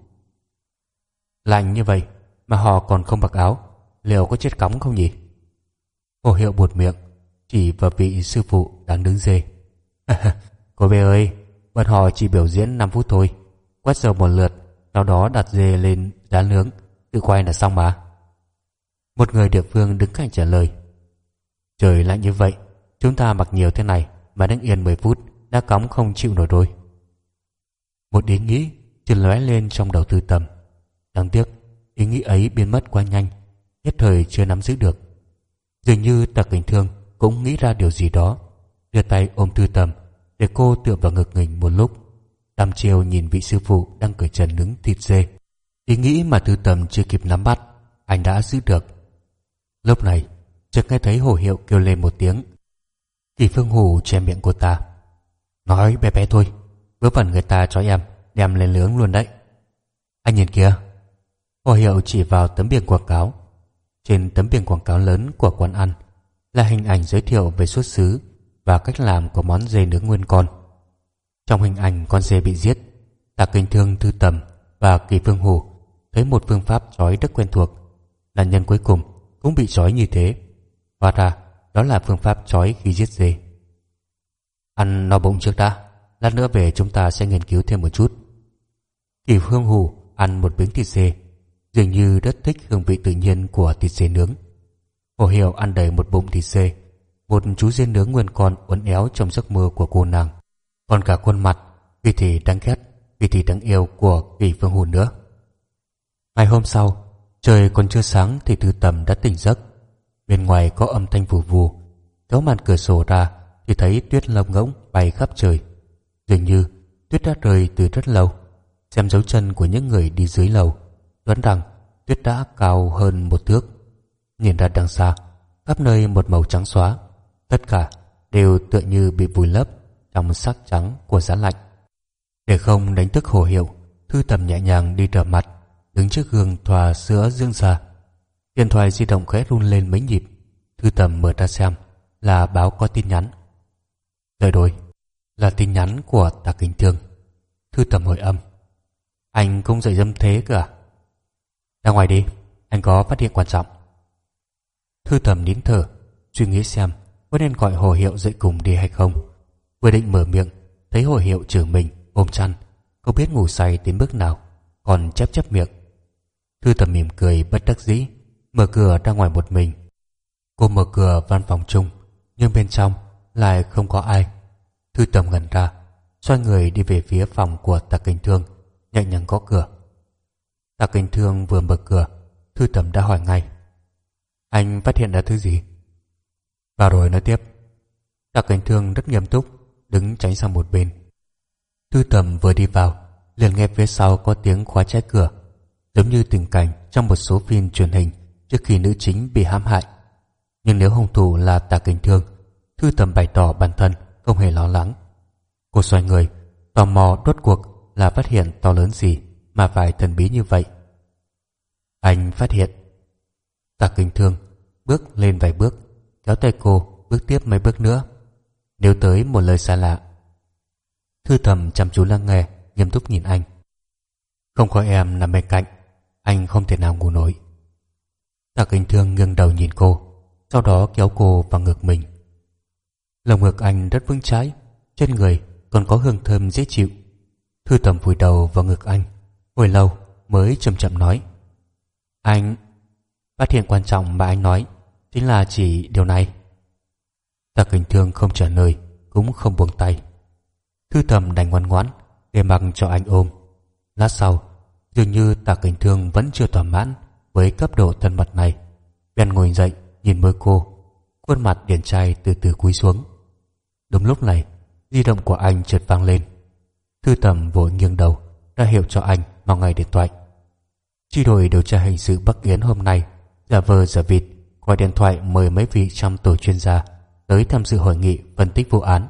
Lạnh như vậy mà họ còn không mặc áo, liệu có chết cóng không nhỉ? Hồ hiệu buột miệng, chỉ vào vị sư phụ đang đứng dê. Cô bé ơi, bọn họ chỉ biểu diễn 5 phút thôi. Quét dầu một lượt, sau đó đặt dê lên đá nướng, tự quay là xong mà. Một người địa phương đứng cạnh trả lời. Trời lạnh như vậy, chúng ta mặc nhiều thế này mà đứng yên 10 phút đã cóng không chịu nổi rồi. Một ý nghĩ chợt lóe lên trong đầu tư tầm. Đáng tiếc, ý nghĩ ấy biến mất quá nhanh, nhất thời chưa nắm giữ được. Dường như tặc bình thương cũng nghĩ ra điều gì đó, đưa tay ôm tư tầm để cô tựa vào ngực mình một lúc. tam chiều nhìn vị sư phụ đang cởi trần nướng thịt dê. Ý nghĩ mà tư tầm chưa kịp nắm bắt, anh đã giữ được. Lúc này, chợt nghe thấy hồ hiệu kêu lên một tiếng. Kỳ phương hù che miệng cô ta. Nói bé bé thôi, vớ vẩn người ta cho em, đem lên lướng luôn đấy. Anh nhìn kìa. Hồ hiệu chỉ vào tấm biển quảng cáo. Trên tấm biển quảng cáo lớn của quán ăn là hình ảnh giới thiệu về xuất xứ và cách làm của món dê nướng nguyên con. Trong hình ảnh con dê bị giết, Tạ Kinh Thương Thư Tầm và Kỳ Phương Hù thấy một phương pháp trói rất quen thuộc. Nạn nhân cuối cùng cũng bị trói như thế. Hóa ra, đó là phương pháp trói khi giết dê. Ăn no bụng trước đã, lát nữa về chúng ta sẽ nghiên cứu thêm một chút. Kỳ Phương Hù ăn một miếng thịt dê, dường như rất thích hương vị tự nhiên của thịt dê nướng. Hồ Hiểu ăn đầy một bụng thịt dê, một chú dê nướng nguyên con uốn éo trong giấc mơ của cô nàng. Còn cả khuôn mặt, vì thì đáng ghét, vì thì đáng yêu của Kỳ Phương Hù nữa. Ngày hôm sau, trời còn chưa sáng thì Thư Tầm đã tỉnh giấc. Bên ngoài có âm thanh vù vù, kéo màn cửa sổ ra thì thấy tuyết lông ngỗng bay khắp trời. Dường như tuyết đã rơi từ rất lâu. Xem dấu chân của những người đi dưới lầu, đoán rằng tuyết đã cao hơn một thước. Nhìn ra đằng xa, khắp nơi một màu trắng xóa, tất cả đều tựa như bị vùi lấp trong sắc trắng của giá lạnh. Để không đánh thức hồ hiệu, Thư Tầm nhẹ nhàng đi rửa mặt đứng trước gương thoa sữa dương ra. Điện thoại di động khẽ run lên mấy nhịp. Thư tầm mở ra xem là báo có tin nhắn. đợi đôi là tin nhắn của Tạc kính Thương. Thư tầm hồi âm. Anh cũng dậy dâm thế cơ à? Ra ngoài đi, anh có phát hiện quan trọng. Thư tầm nín thở, suy nghĩ xem có nên gọi hồ hiệu dậy cùng đi hay không. Vừa định mở miệng, thấy hồ hiệu chửi mình, ôm chăn, không biết ngủ say đến bước nào, còn chép chép miệng. Thư tầm mỉm cười bất đắc dĩ, Mở cửa ra ngoài một mình. Cô mở cửa văn phòng chung, Nhưng bên trong lại không có ai. Thư tầm ngẩn ra, Xoay người đi về phía phòng của Tạc Kinh Thương, Nhẹ nhàng có cửa. Tạc Kinh Thương vừa mở cửa, Thư tầm đã hỏi ngay. Anh phát hiện ra thứ gì? Và rồi nói tiếp. Tạc Kinh Thương rất nghiêm túc, Đứng tránh sang một bên. Thư tầm vừa đi vào, liền nghe phía sau có tiếng khóa trái cửa giống như tình cảnh trong một số phim truyền hình trước khi nữ chính bị hãm hại. Nhưng nếu hung thủ là Tạ kinh thương, Thư Tầm bày tỏ bản thân không hề lo lắng. Cô xoay người, tò mò đốt cuộc là phát hiện to lớn gì mà phải thần bí như vậy. Anh phát hiện. Tạ kinh thương bước lên vài bước, kéo tay cô bước tiếp mấy bước nữa. Nếu tới một lời xa lạ. Thư Tầm chăm chú lắng nghe, nghiêm túc nhìn anh. Không có em nằm bên cạnh anh không thể nào ngủ nổi. Tạ Kinh Thương ngưng đầu nhìn cô, Sau đó kéo cô vào ngực mình. Lồng ngực anh rất vững chãi, Trên người còn có hương thơm dễ chịu. Thư tầm vùi đầu vào ngực anh, Hồi lâu mới chậm chậm nói. Anh, Phát hiện quan trọng mà anh nói, Chính là chỉ điều này. Tạ Kinh Thương không trả lời, Cũng không buông tay. Thư tầm đành ngoan ngoãn, Để mặc cho anh ôm. Lát sau Dường như tạ cảnh thương vẫn chưa thỏa mãn với cấp độ thân mật này. Ben ngồi dậy, nhìn môi cô. Khuôn mặt điển trai từ từ cúi xuống. Đúng lúc này, di động của anh chợt vang lên. Thư tầm vội nghiêng đầu, ra hiệu cho anh vào ngay điện thoại. Chi đội điều tra hình sự Bắc Yến hôm nay giả vờ giả vịt gọi điện thoại mời mấy vị trong tổ chuyên gia tới tham dự hội nghị phân tích vụ án.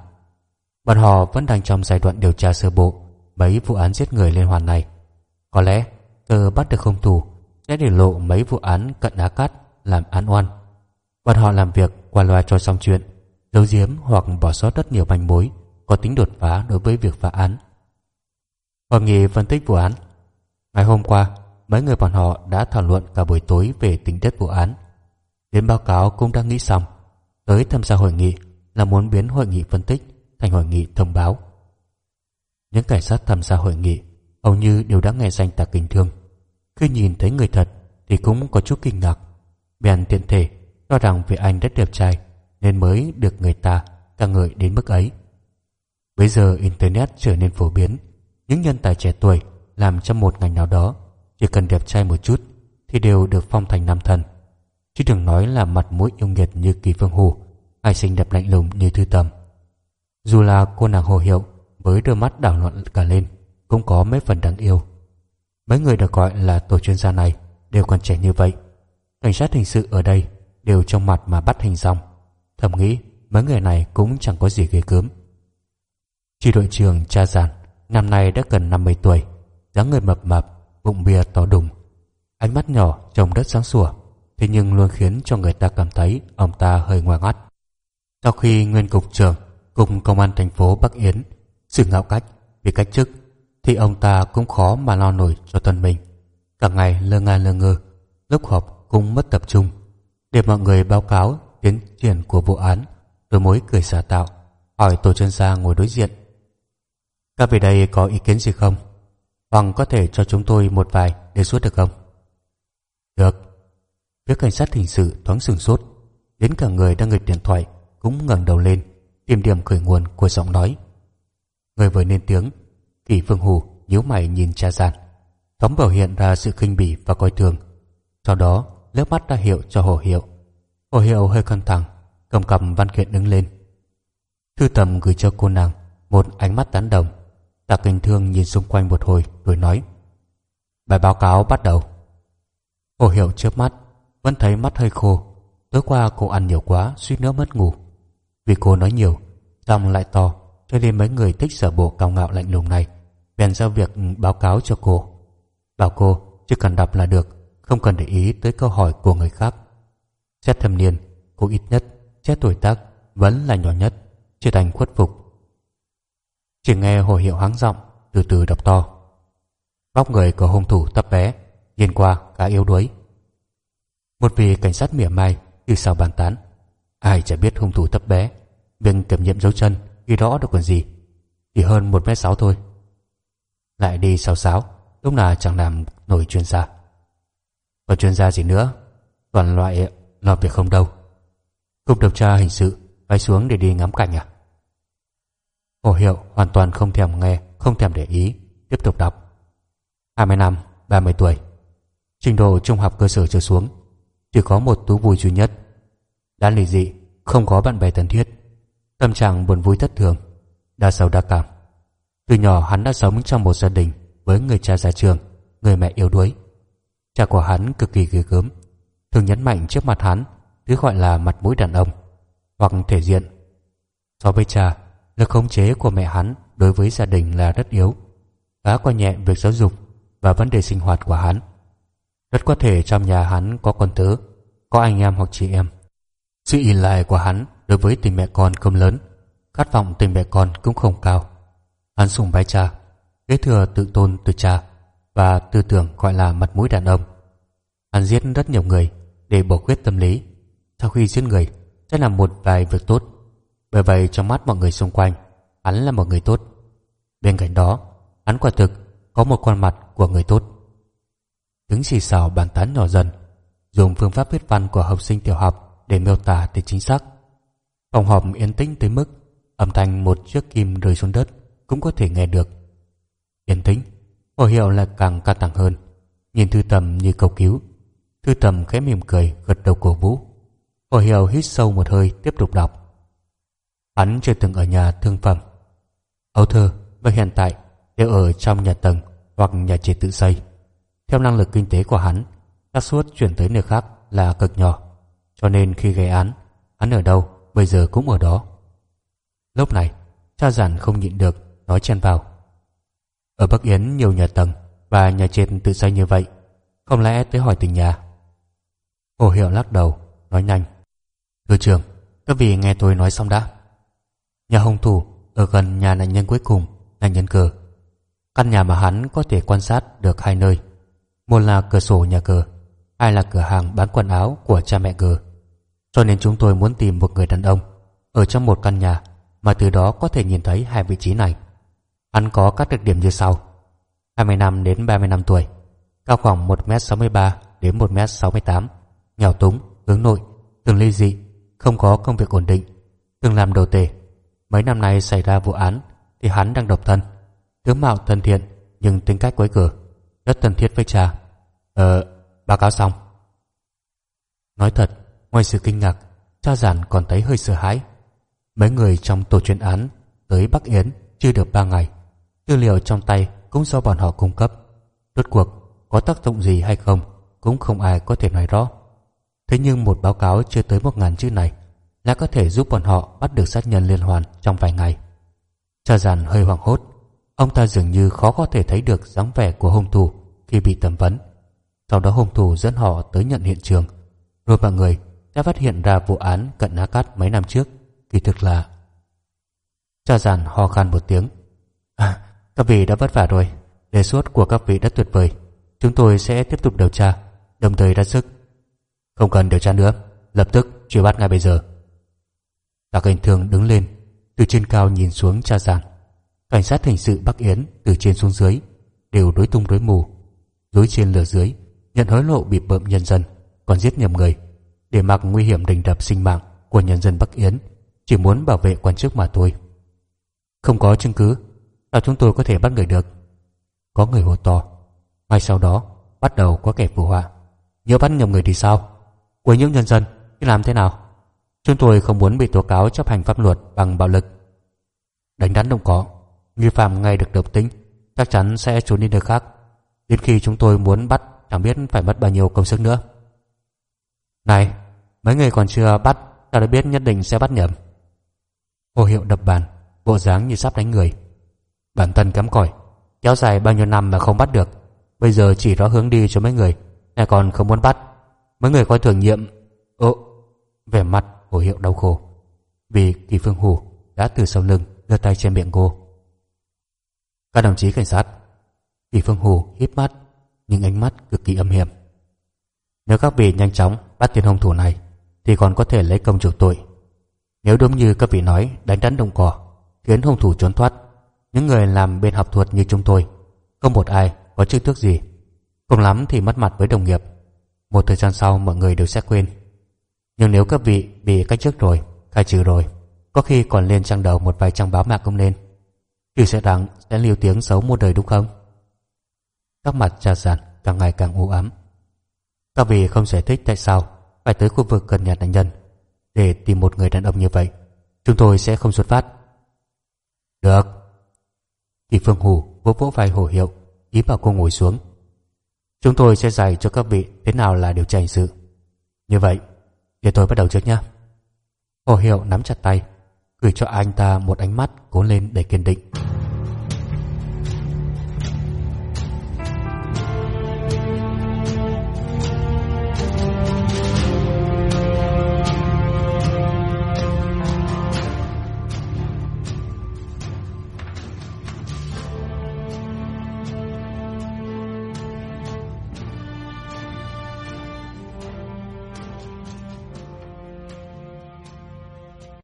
Bọn họ vẫn đang trong giai đoạn điều tra sơ bộ mấy vụ án giết người liên hoàn này. Có lẽ cơ bắt được hung thủ sẽ để lộ mấy vụ án cận á cát làm án oan Bọn họ làm việc qua loa cho xong chuyện, giấu giếm hoặc bỏ sót rất nhiều manh mối có tính đột phá đối với việc phá án. Hội nghị phân tích vụ án Ngày hôm qua, mấy người bọn họ đã thảo luận cả buổi tối về tính chất vụ án. Đến báo cáo cũng đã nghĩ xong, tới tham gia hội nghị là muốn biến hội nghị phân tích thành hội nghị thông báo. Những cảnh sát tham gia hội nghị hầu như đều đã nghe danh tạc kinh thương. Khi nhìn thấy người thật thì cũng có chút kinh ngạc. Bèn tiện thể cho rằng vì anh rất đẹp trai nên mới được người ta ca ngợi đến mức ấy. Bây giờ Internet trở nên phổ biến, những nhân tài trẻ tuổi làm trong một ngành nào đó chỉ cần đẹp trai một chút thì đều được phong thành nam thần. Chứ đừng nói là mặt mũi yêu nghiệt như Kỳ Phương Hù hay xinh đẹp lạnh lùng như Thư Tầm. Dù là cô nàng hồ hiệu với đôi mắt đảo loạn cả lên cũng có mấy phần đáng yêu. Mấy người được gọi là tổ chuyên gia này đều còn trẻ như vậy. Cảnh sát hình sự ở đây đều trong mặt mà bắt hình dòng. Thầm nghĩ mấy người này cũng chẳng có gì ghê gớm. Chi đội trưởng cha giản năm nay đã gần 50 tuổi, dáng người mập mập, bụng bia to đùng. Ánh mắt nhỏ trông rất sáng sủa, thế nhưng luôn khiến cho người ta cảm thấy ông ta hơi ngoan ngắt. Sau khi nguyên cục trưởng cùng công an thành phố Bắc Yến sự ngạo cách vì cách chức thì ông ta cũng khó mà lo nổi cho thân mình. Cả ngày lơ nga lơ ngơ, lúc họp cũng mất tập trung. Để mọi người báo cáo tiến triển của vụ án tôi mối cười xả tạo, hỏi tổ chuyên gia ngồi đối diện. Các vị đây có ý kiến gì không? Hoặc có thể cho chúng tôi một vài đề xuất được không? Được. Phía cảnh sát hình sự thoáng sừng sốt, đến cả người đang nghịch điện thoại cũng ngẩng đầu lên, tìm điểm khởi nguồn của giọng nói. Người vừa lên tiếng, Kỳ Phương Hù nhíu mày nhìn cha giàn, thống biểu hiện ra sự khinh bỉ và coi thường. Sau đó, lướt mắt ra hiệu cho Hồ Hiệu. Hồ Hiệu hơi căng thẳng, cầm cầm văn kiện đứng lên. Thư tầm gửi cho cô nàng một ánh mắt tán đồng. Tạ Kinh Thương nhìn xung quanh một hồi rồi nói: "Bài báo cáo bắt đầu." Hồ Hiệu chớp mắt, vẫn thấy mắt hơi khô. Tối qua cô ăn nhiều quá, suýt nữa mất ngủ. Vì cô nói nhiều, giọng lại to, cho nên mấy người thích sở bộ cao ngạo lạnh lùng này bèn giao việc ừ, báo cáo cho cô. Bảo cô chỉ cần đọc là được, không cần để ý tới câu hỏi của người khác. Xét thâm niên, cô ít nhất, xét tuổi tác vẫn là nhỏ nhất, chưa thành khuất phục. Chỉ nghe hồ hiệu háng giọng, từ từ đọc to. Vóc người của hung thủ thấp bé, nhìn qua khá yếu đuối. Một vị cảnh sát mỉa mai từ sau bàn tán. Ai chả biết hung thủ thấp bé, việc kiểm nghiệm dấu chân ghi rõ được còn gì. Chỉ hơn một mét sáu thôi. Lại đi sáu sáo, lúc nào chẳng làm nổi chuyên gia. Còn chuyên gia gì nữa, toàn loại lo việc không đâu. Cục điều tra hình sự phải xuống để đi ngắm cảnh à? Hồ Hiệu hoàn toàn không thèm nghe, không thèm để ý, tiếp tục đọc. 20 năm, 30 tuổi. Trình độ trung học cơ sở trở xuống, chỉ có một tú vui duy nhất. Đã lì dị, không có bạn bè thân thiết. Tâm trạng buồn vui thất thường, đa sầu đa cảm. Từ nhỏ hắn đã sống trong một gia đình với người cha già trường, người mẹ yếu đuối. Cha của hắn cực kỳ ghê gớm, thường nhấn mạnh trước mặt hắn thứ gọi là mặt mũi đàn ông hoặc thể diện. So với cha, lực khống chế của mẹ hắn đối với gia đình là rất yếu, khá coi nhẹ việc giáo dục và vấn đề sinh hoạt của hắn. Rất có thể trong nhà hắn có con tớ, có anh em hoặc chị em. Sự ỉ lại của hắn đối với tình mẹ con không lớn, khát vọng tình mẹ con cũng không cao. Hắn sùng bái cha, kế thừa tự tôn từ cha và tư tưởng gọi là mặt mũi đàn ông. Hắn giết rất nhiều người để bổ quyết tâm lý. Sau khi giết người, sẽ làm một vài việc tốt. Bởi vậy trong mắt mọi người xung quanh, hắn là một người tốt. Bên cạnh đó, hắn quả thực có một con mặt của người tốt. Tiếng xì xào bàn tán nhỏ dần, dùng phương pháp viết văn của học sinh tiểu học để miêu tả thì chính xác. Phòng họp yên tĩnh tới mức âm thanh một chiếc kim rơi xuống đất cũng có thể nghe được. Yên tĩnh, Hồ Hiệu lại càng căng thẳng hơn, nhìn Thư Tầm như cầu cứu. Thư Tầm khẽ mỉm cười, gật đầu cổ vũ. Hồ Hiệu hít sâu một hơi, tiếp tục đọc. Hắn chưa từng ở nhà thương phẩm. Âu thơ và hiện tại đều ở trong nhà tầng hoặc nhà trệt tự xây. Theo năng lực kinh tế của hắn, xác suất chuyển tới nơi khác là cực nhỏ. Cho nên khi gây án, hắn ở đâu bây giờ cũng ở đó. Lúc này, cha giản không nhịn được, nói chen vào. Ở Bắc Yến nhiều nhà tầng và nhà trên tự xây như vậy, không lẽ tới hỏi tình nhà? Hồ Hiệu lắc đầu, nói nhanh. Thưa trưởng, các vị nghe tôi nói xong đã. Nhà hung thủ ở gần nhà nạn nhân cuối cùng, nạn nhân cờ. Căn nhà mà hắn có thể quan sát được hai nơi. Một là cửa sổ nhà cờ, hai là cửa hàng bán quần áo của cha mẹ cờ. Cho nên chúng tôi muốn tìm một người đàn ông ở trong một căn nhà mà từ đó có thể nhìn thấy hai vị trí này. Hắn có các đặc điểm như sau. 25 đến 35 tuổi, cao khoảng 1m63 đến 1m68, nghèo túng, hướng nội, thường ly dị, không có công việc ổn định, thường làm đồ tể. Mấy năm nay xảy ra vụ án thì hắn đang độc thân, tướng mạo thân thiện nhưng tính cách quấy cửa, rất thân thiết với cha. Ờ, báo cáo xong. Nói thật, ngoài sự kinh ngạc, cha giản còn thấy hơi sợ hãi. Mấy người trong tổ chuyên án tới Bắc Yến chưa được ba ngày. Tư liệu trong tay cũng do bọn họ cung cấp. Rốt cuộc có tác dụng gì hay không cũng không ai có thể nói rõ. Thế nhưng một báo cáo chưa tới một ngàn chữ này là có thể giúp bọn họ bắt được sát nhân liên hoàn trong vài ngày. Cha giàn hơi hoảng hốt. Ông ta dường như khó có thể thấy được dáng vẻ của hung thủ khi bị tầm vấn. Sau đó hung thủ dẫn họ tới nhận hiện trường. Rồi mọi người đã phát hiện ra vụ án cận Á Cát mấy năm trước. Kỳ thực là... Cha giàn ho khan một tiếng. À, các vị đã vất vả rồi. Đề xuất của các vị rất tuyệt vời. Chúng tôi sẽ tiếp tục điều tra, đồng thời ra sức. Không cần điều tra nữa, lập tức truy bắt ngay bây giờ. Tạc cảnh thường đứng lên, từ trên cao nhìn xuống cha giàn Cảnh sát hình sự Bắc Yến từ trên xuống dưới đều đối tung đối mù, dối trên lửa dưới, nhận hối lộ bị bợm nhân dân, còn giết nhầm người, để mặc nguy hiểm đình đập sinh mạng của nhân dân Bắc Yến, chỉ muốn bảo vệ quan chức mà thôi. Không có chứng cứ, sao chúng tôi có thể bắt người được? Có người hô to. Ngay sau đó, bắt đầu có kẻ phù họa. Nhớ bắt nhầm người thì sao? Quấy nhiễu nhân dân, thì làm thế nào? Chúng tôi không muốn bị tố cáo chấp hành pháp luật bằng bạo lực. Đánh đắn không có. Nghi phạm ngay được độc tính, chắc chắn sẽ trốn đi nơi khác. Đến khi chúng tôi muốn bắt, chẳng biết phải mất bao nhiêu công sức nữa. Này, mấy người còn chưa bắt, ta đã biết nhất định sẽ bắt nhầm. Hồ hiệu đập bàn, bộ dáng như sắp đánh người. Bản thân kém cỏi, kéo dài bao nhiêu năm mà không bắt được. Bây giờ chỉ rõ hướng đi cho mấy người, lại còn không muốn bắt. Mấy người coi thường nhiệm... Ồ, vẻ mặt Hồ Hiệu đau khổ vì Kỳ Phương Hủ đã từ sau lưng đưa tay trên miệng cô. Các đồng chí cảnh sát, Kỳ Phương hù hít mắt nhưng ánh mắt cực kỳ âm hiểm. Nếu các vị nhanh chóng bắt tên hung thủ này thì còn có thể lấy công chuộc tội. Nếu đúng như các vị nói đánh rắn đồng cỏ khiến hung thủ trốn thoát, những người làm bên học thuật như chúng tôi không một ai có chức tước gì. Cùng lắm thì mất mặt với đồng nghiệp. Một thời gian sau mọi người đều sẽ quên nhưng nếu các vị bị cách chức rồi Khai trừ rồi Có khi còn lên trang đầu một vài trang báo mạng không nên Thì sẽ rằng sẽ lưu tiếng xấu một đời đúng không Các mặt trà sản càng ngày càng u ám Các vị không giải thích tại sao phải tới khu vực gần nhà nạn nhân, Để tìm một người đàn ông như vậy, Chúng tôi sẽ không xuất phát. Được. Kỳ Phương Hù vỗ vỗ vai Hồ Hiệu, Ý bảo cô ngồi xuống. Chúng tôi sẽ dạy cho các vị thế nào là điều tra hình sự. Như vậy, để tôi bắt đầu trước nhé Hồ Hiệu nắm chặt tay, Gửi cho anh ta một ánh mắt cố lên để kiên định.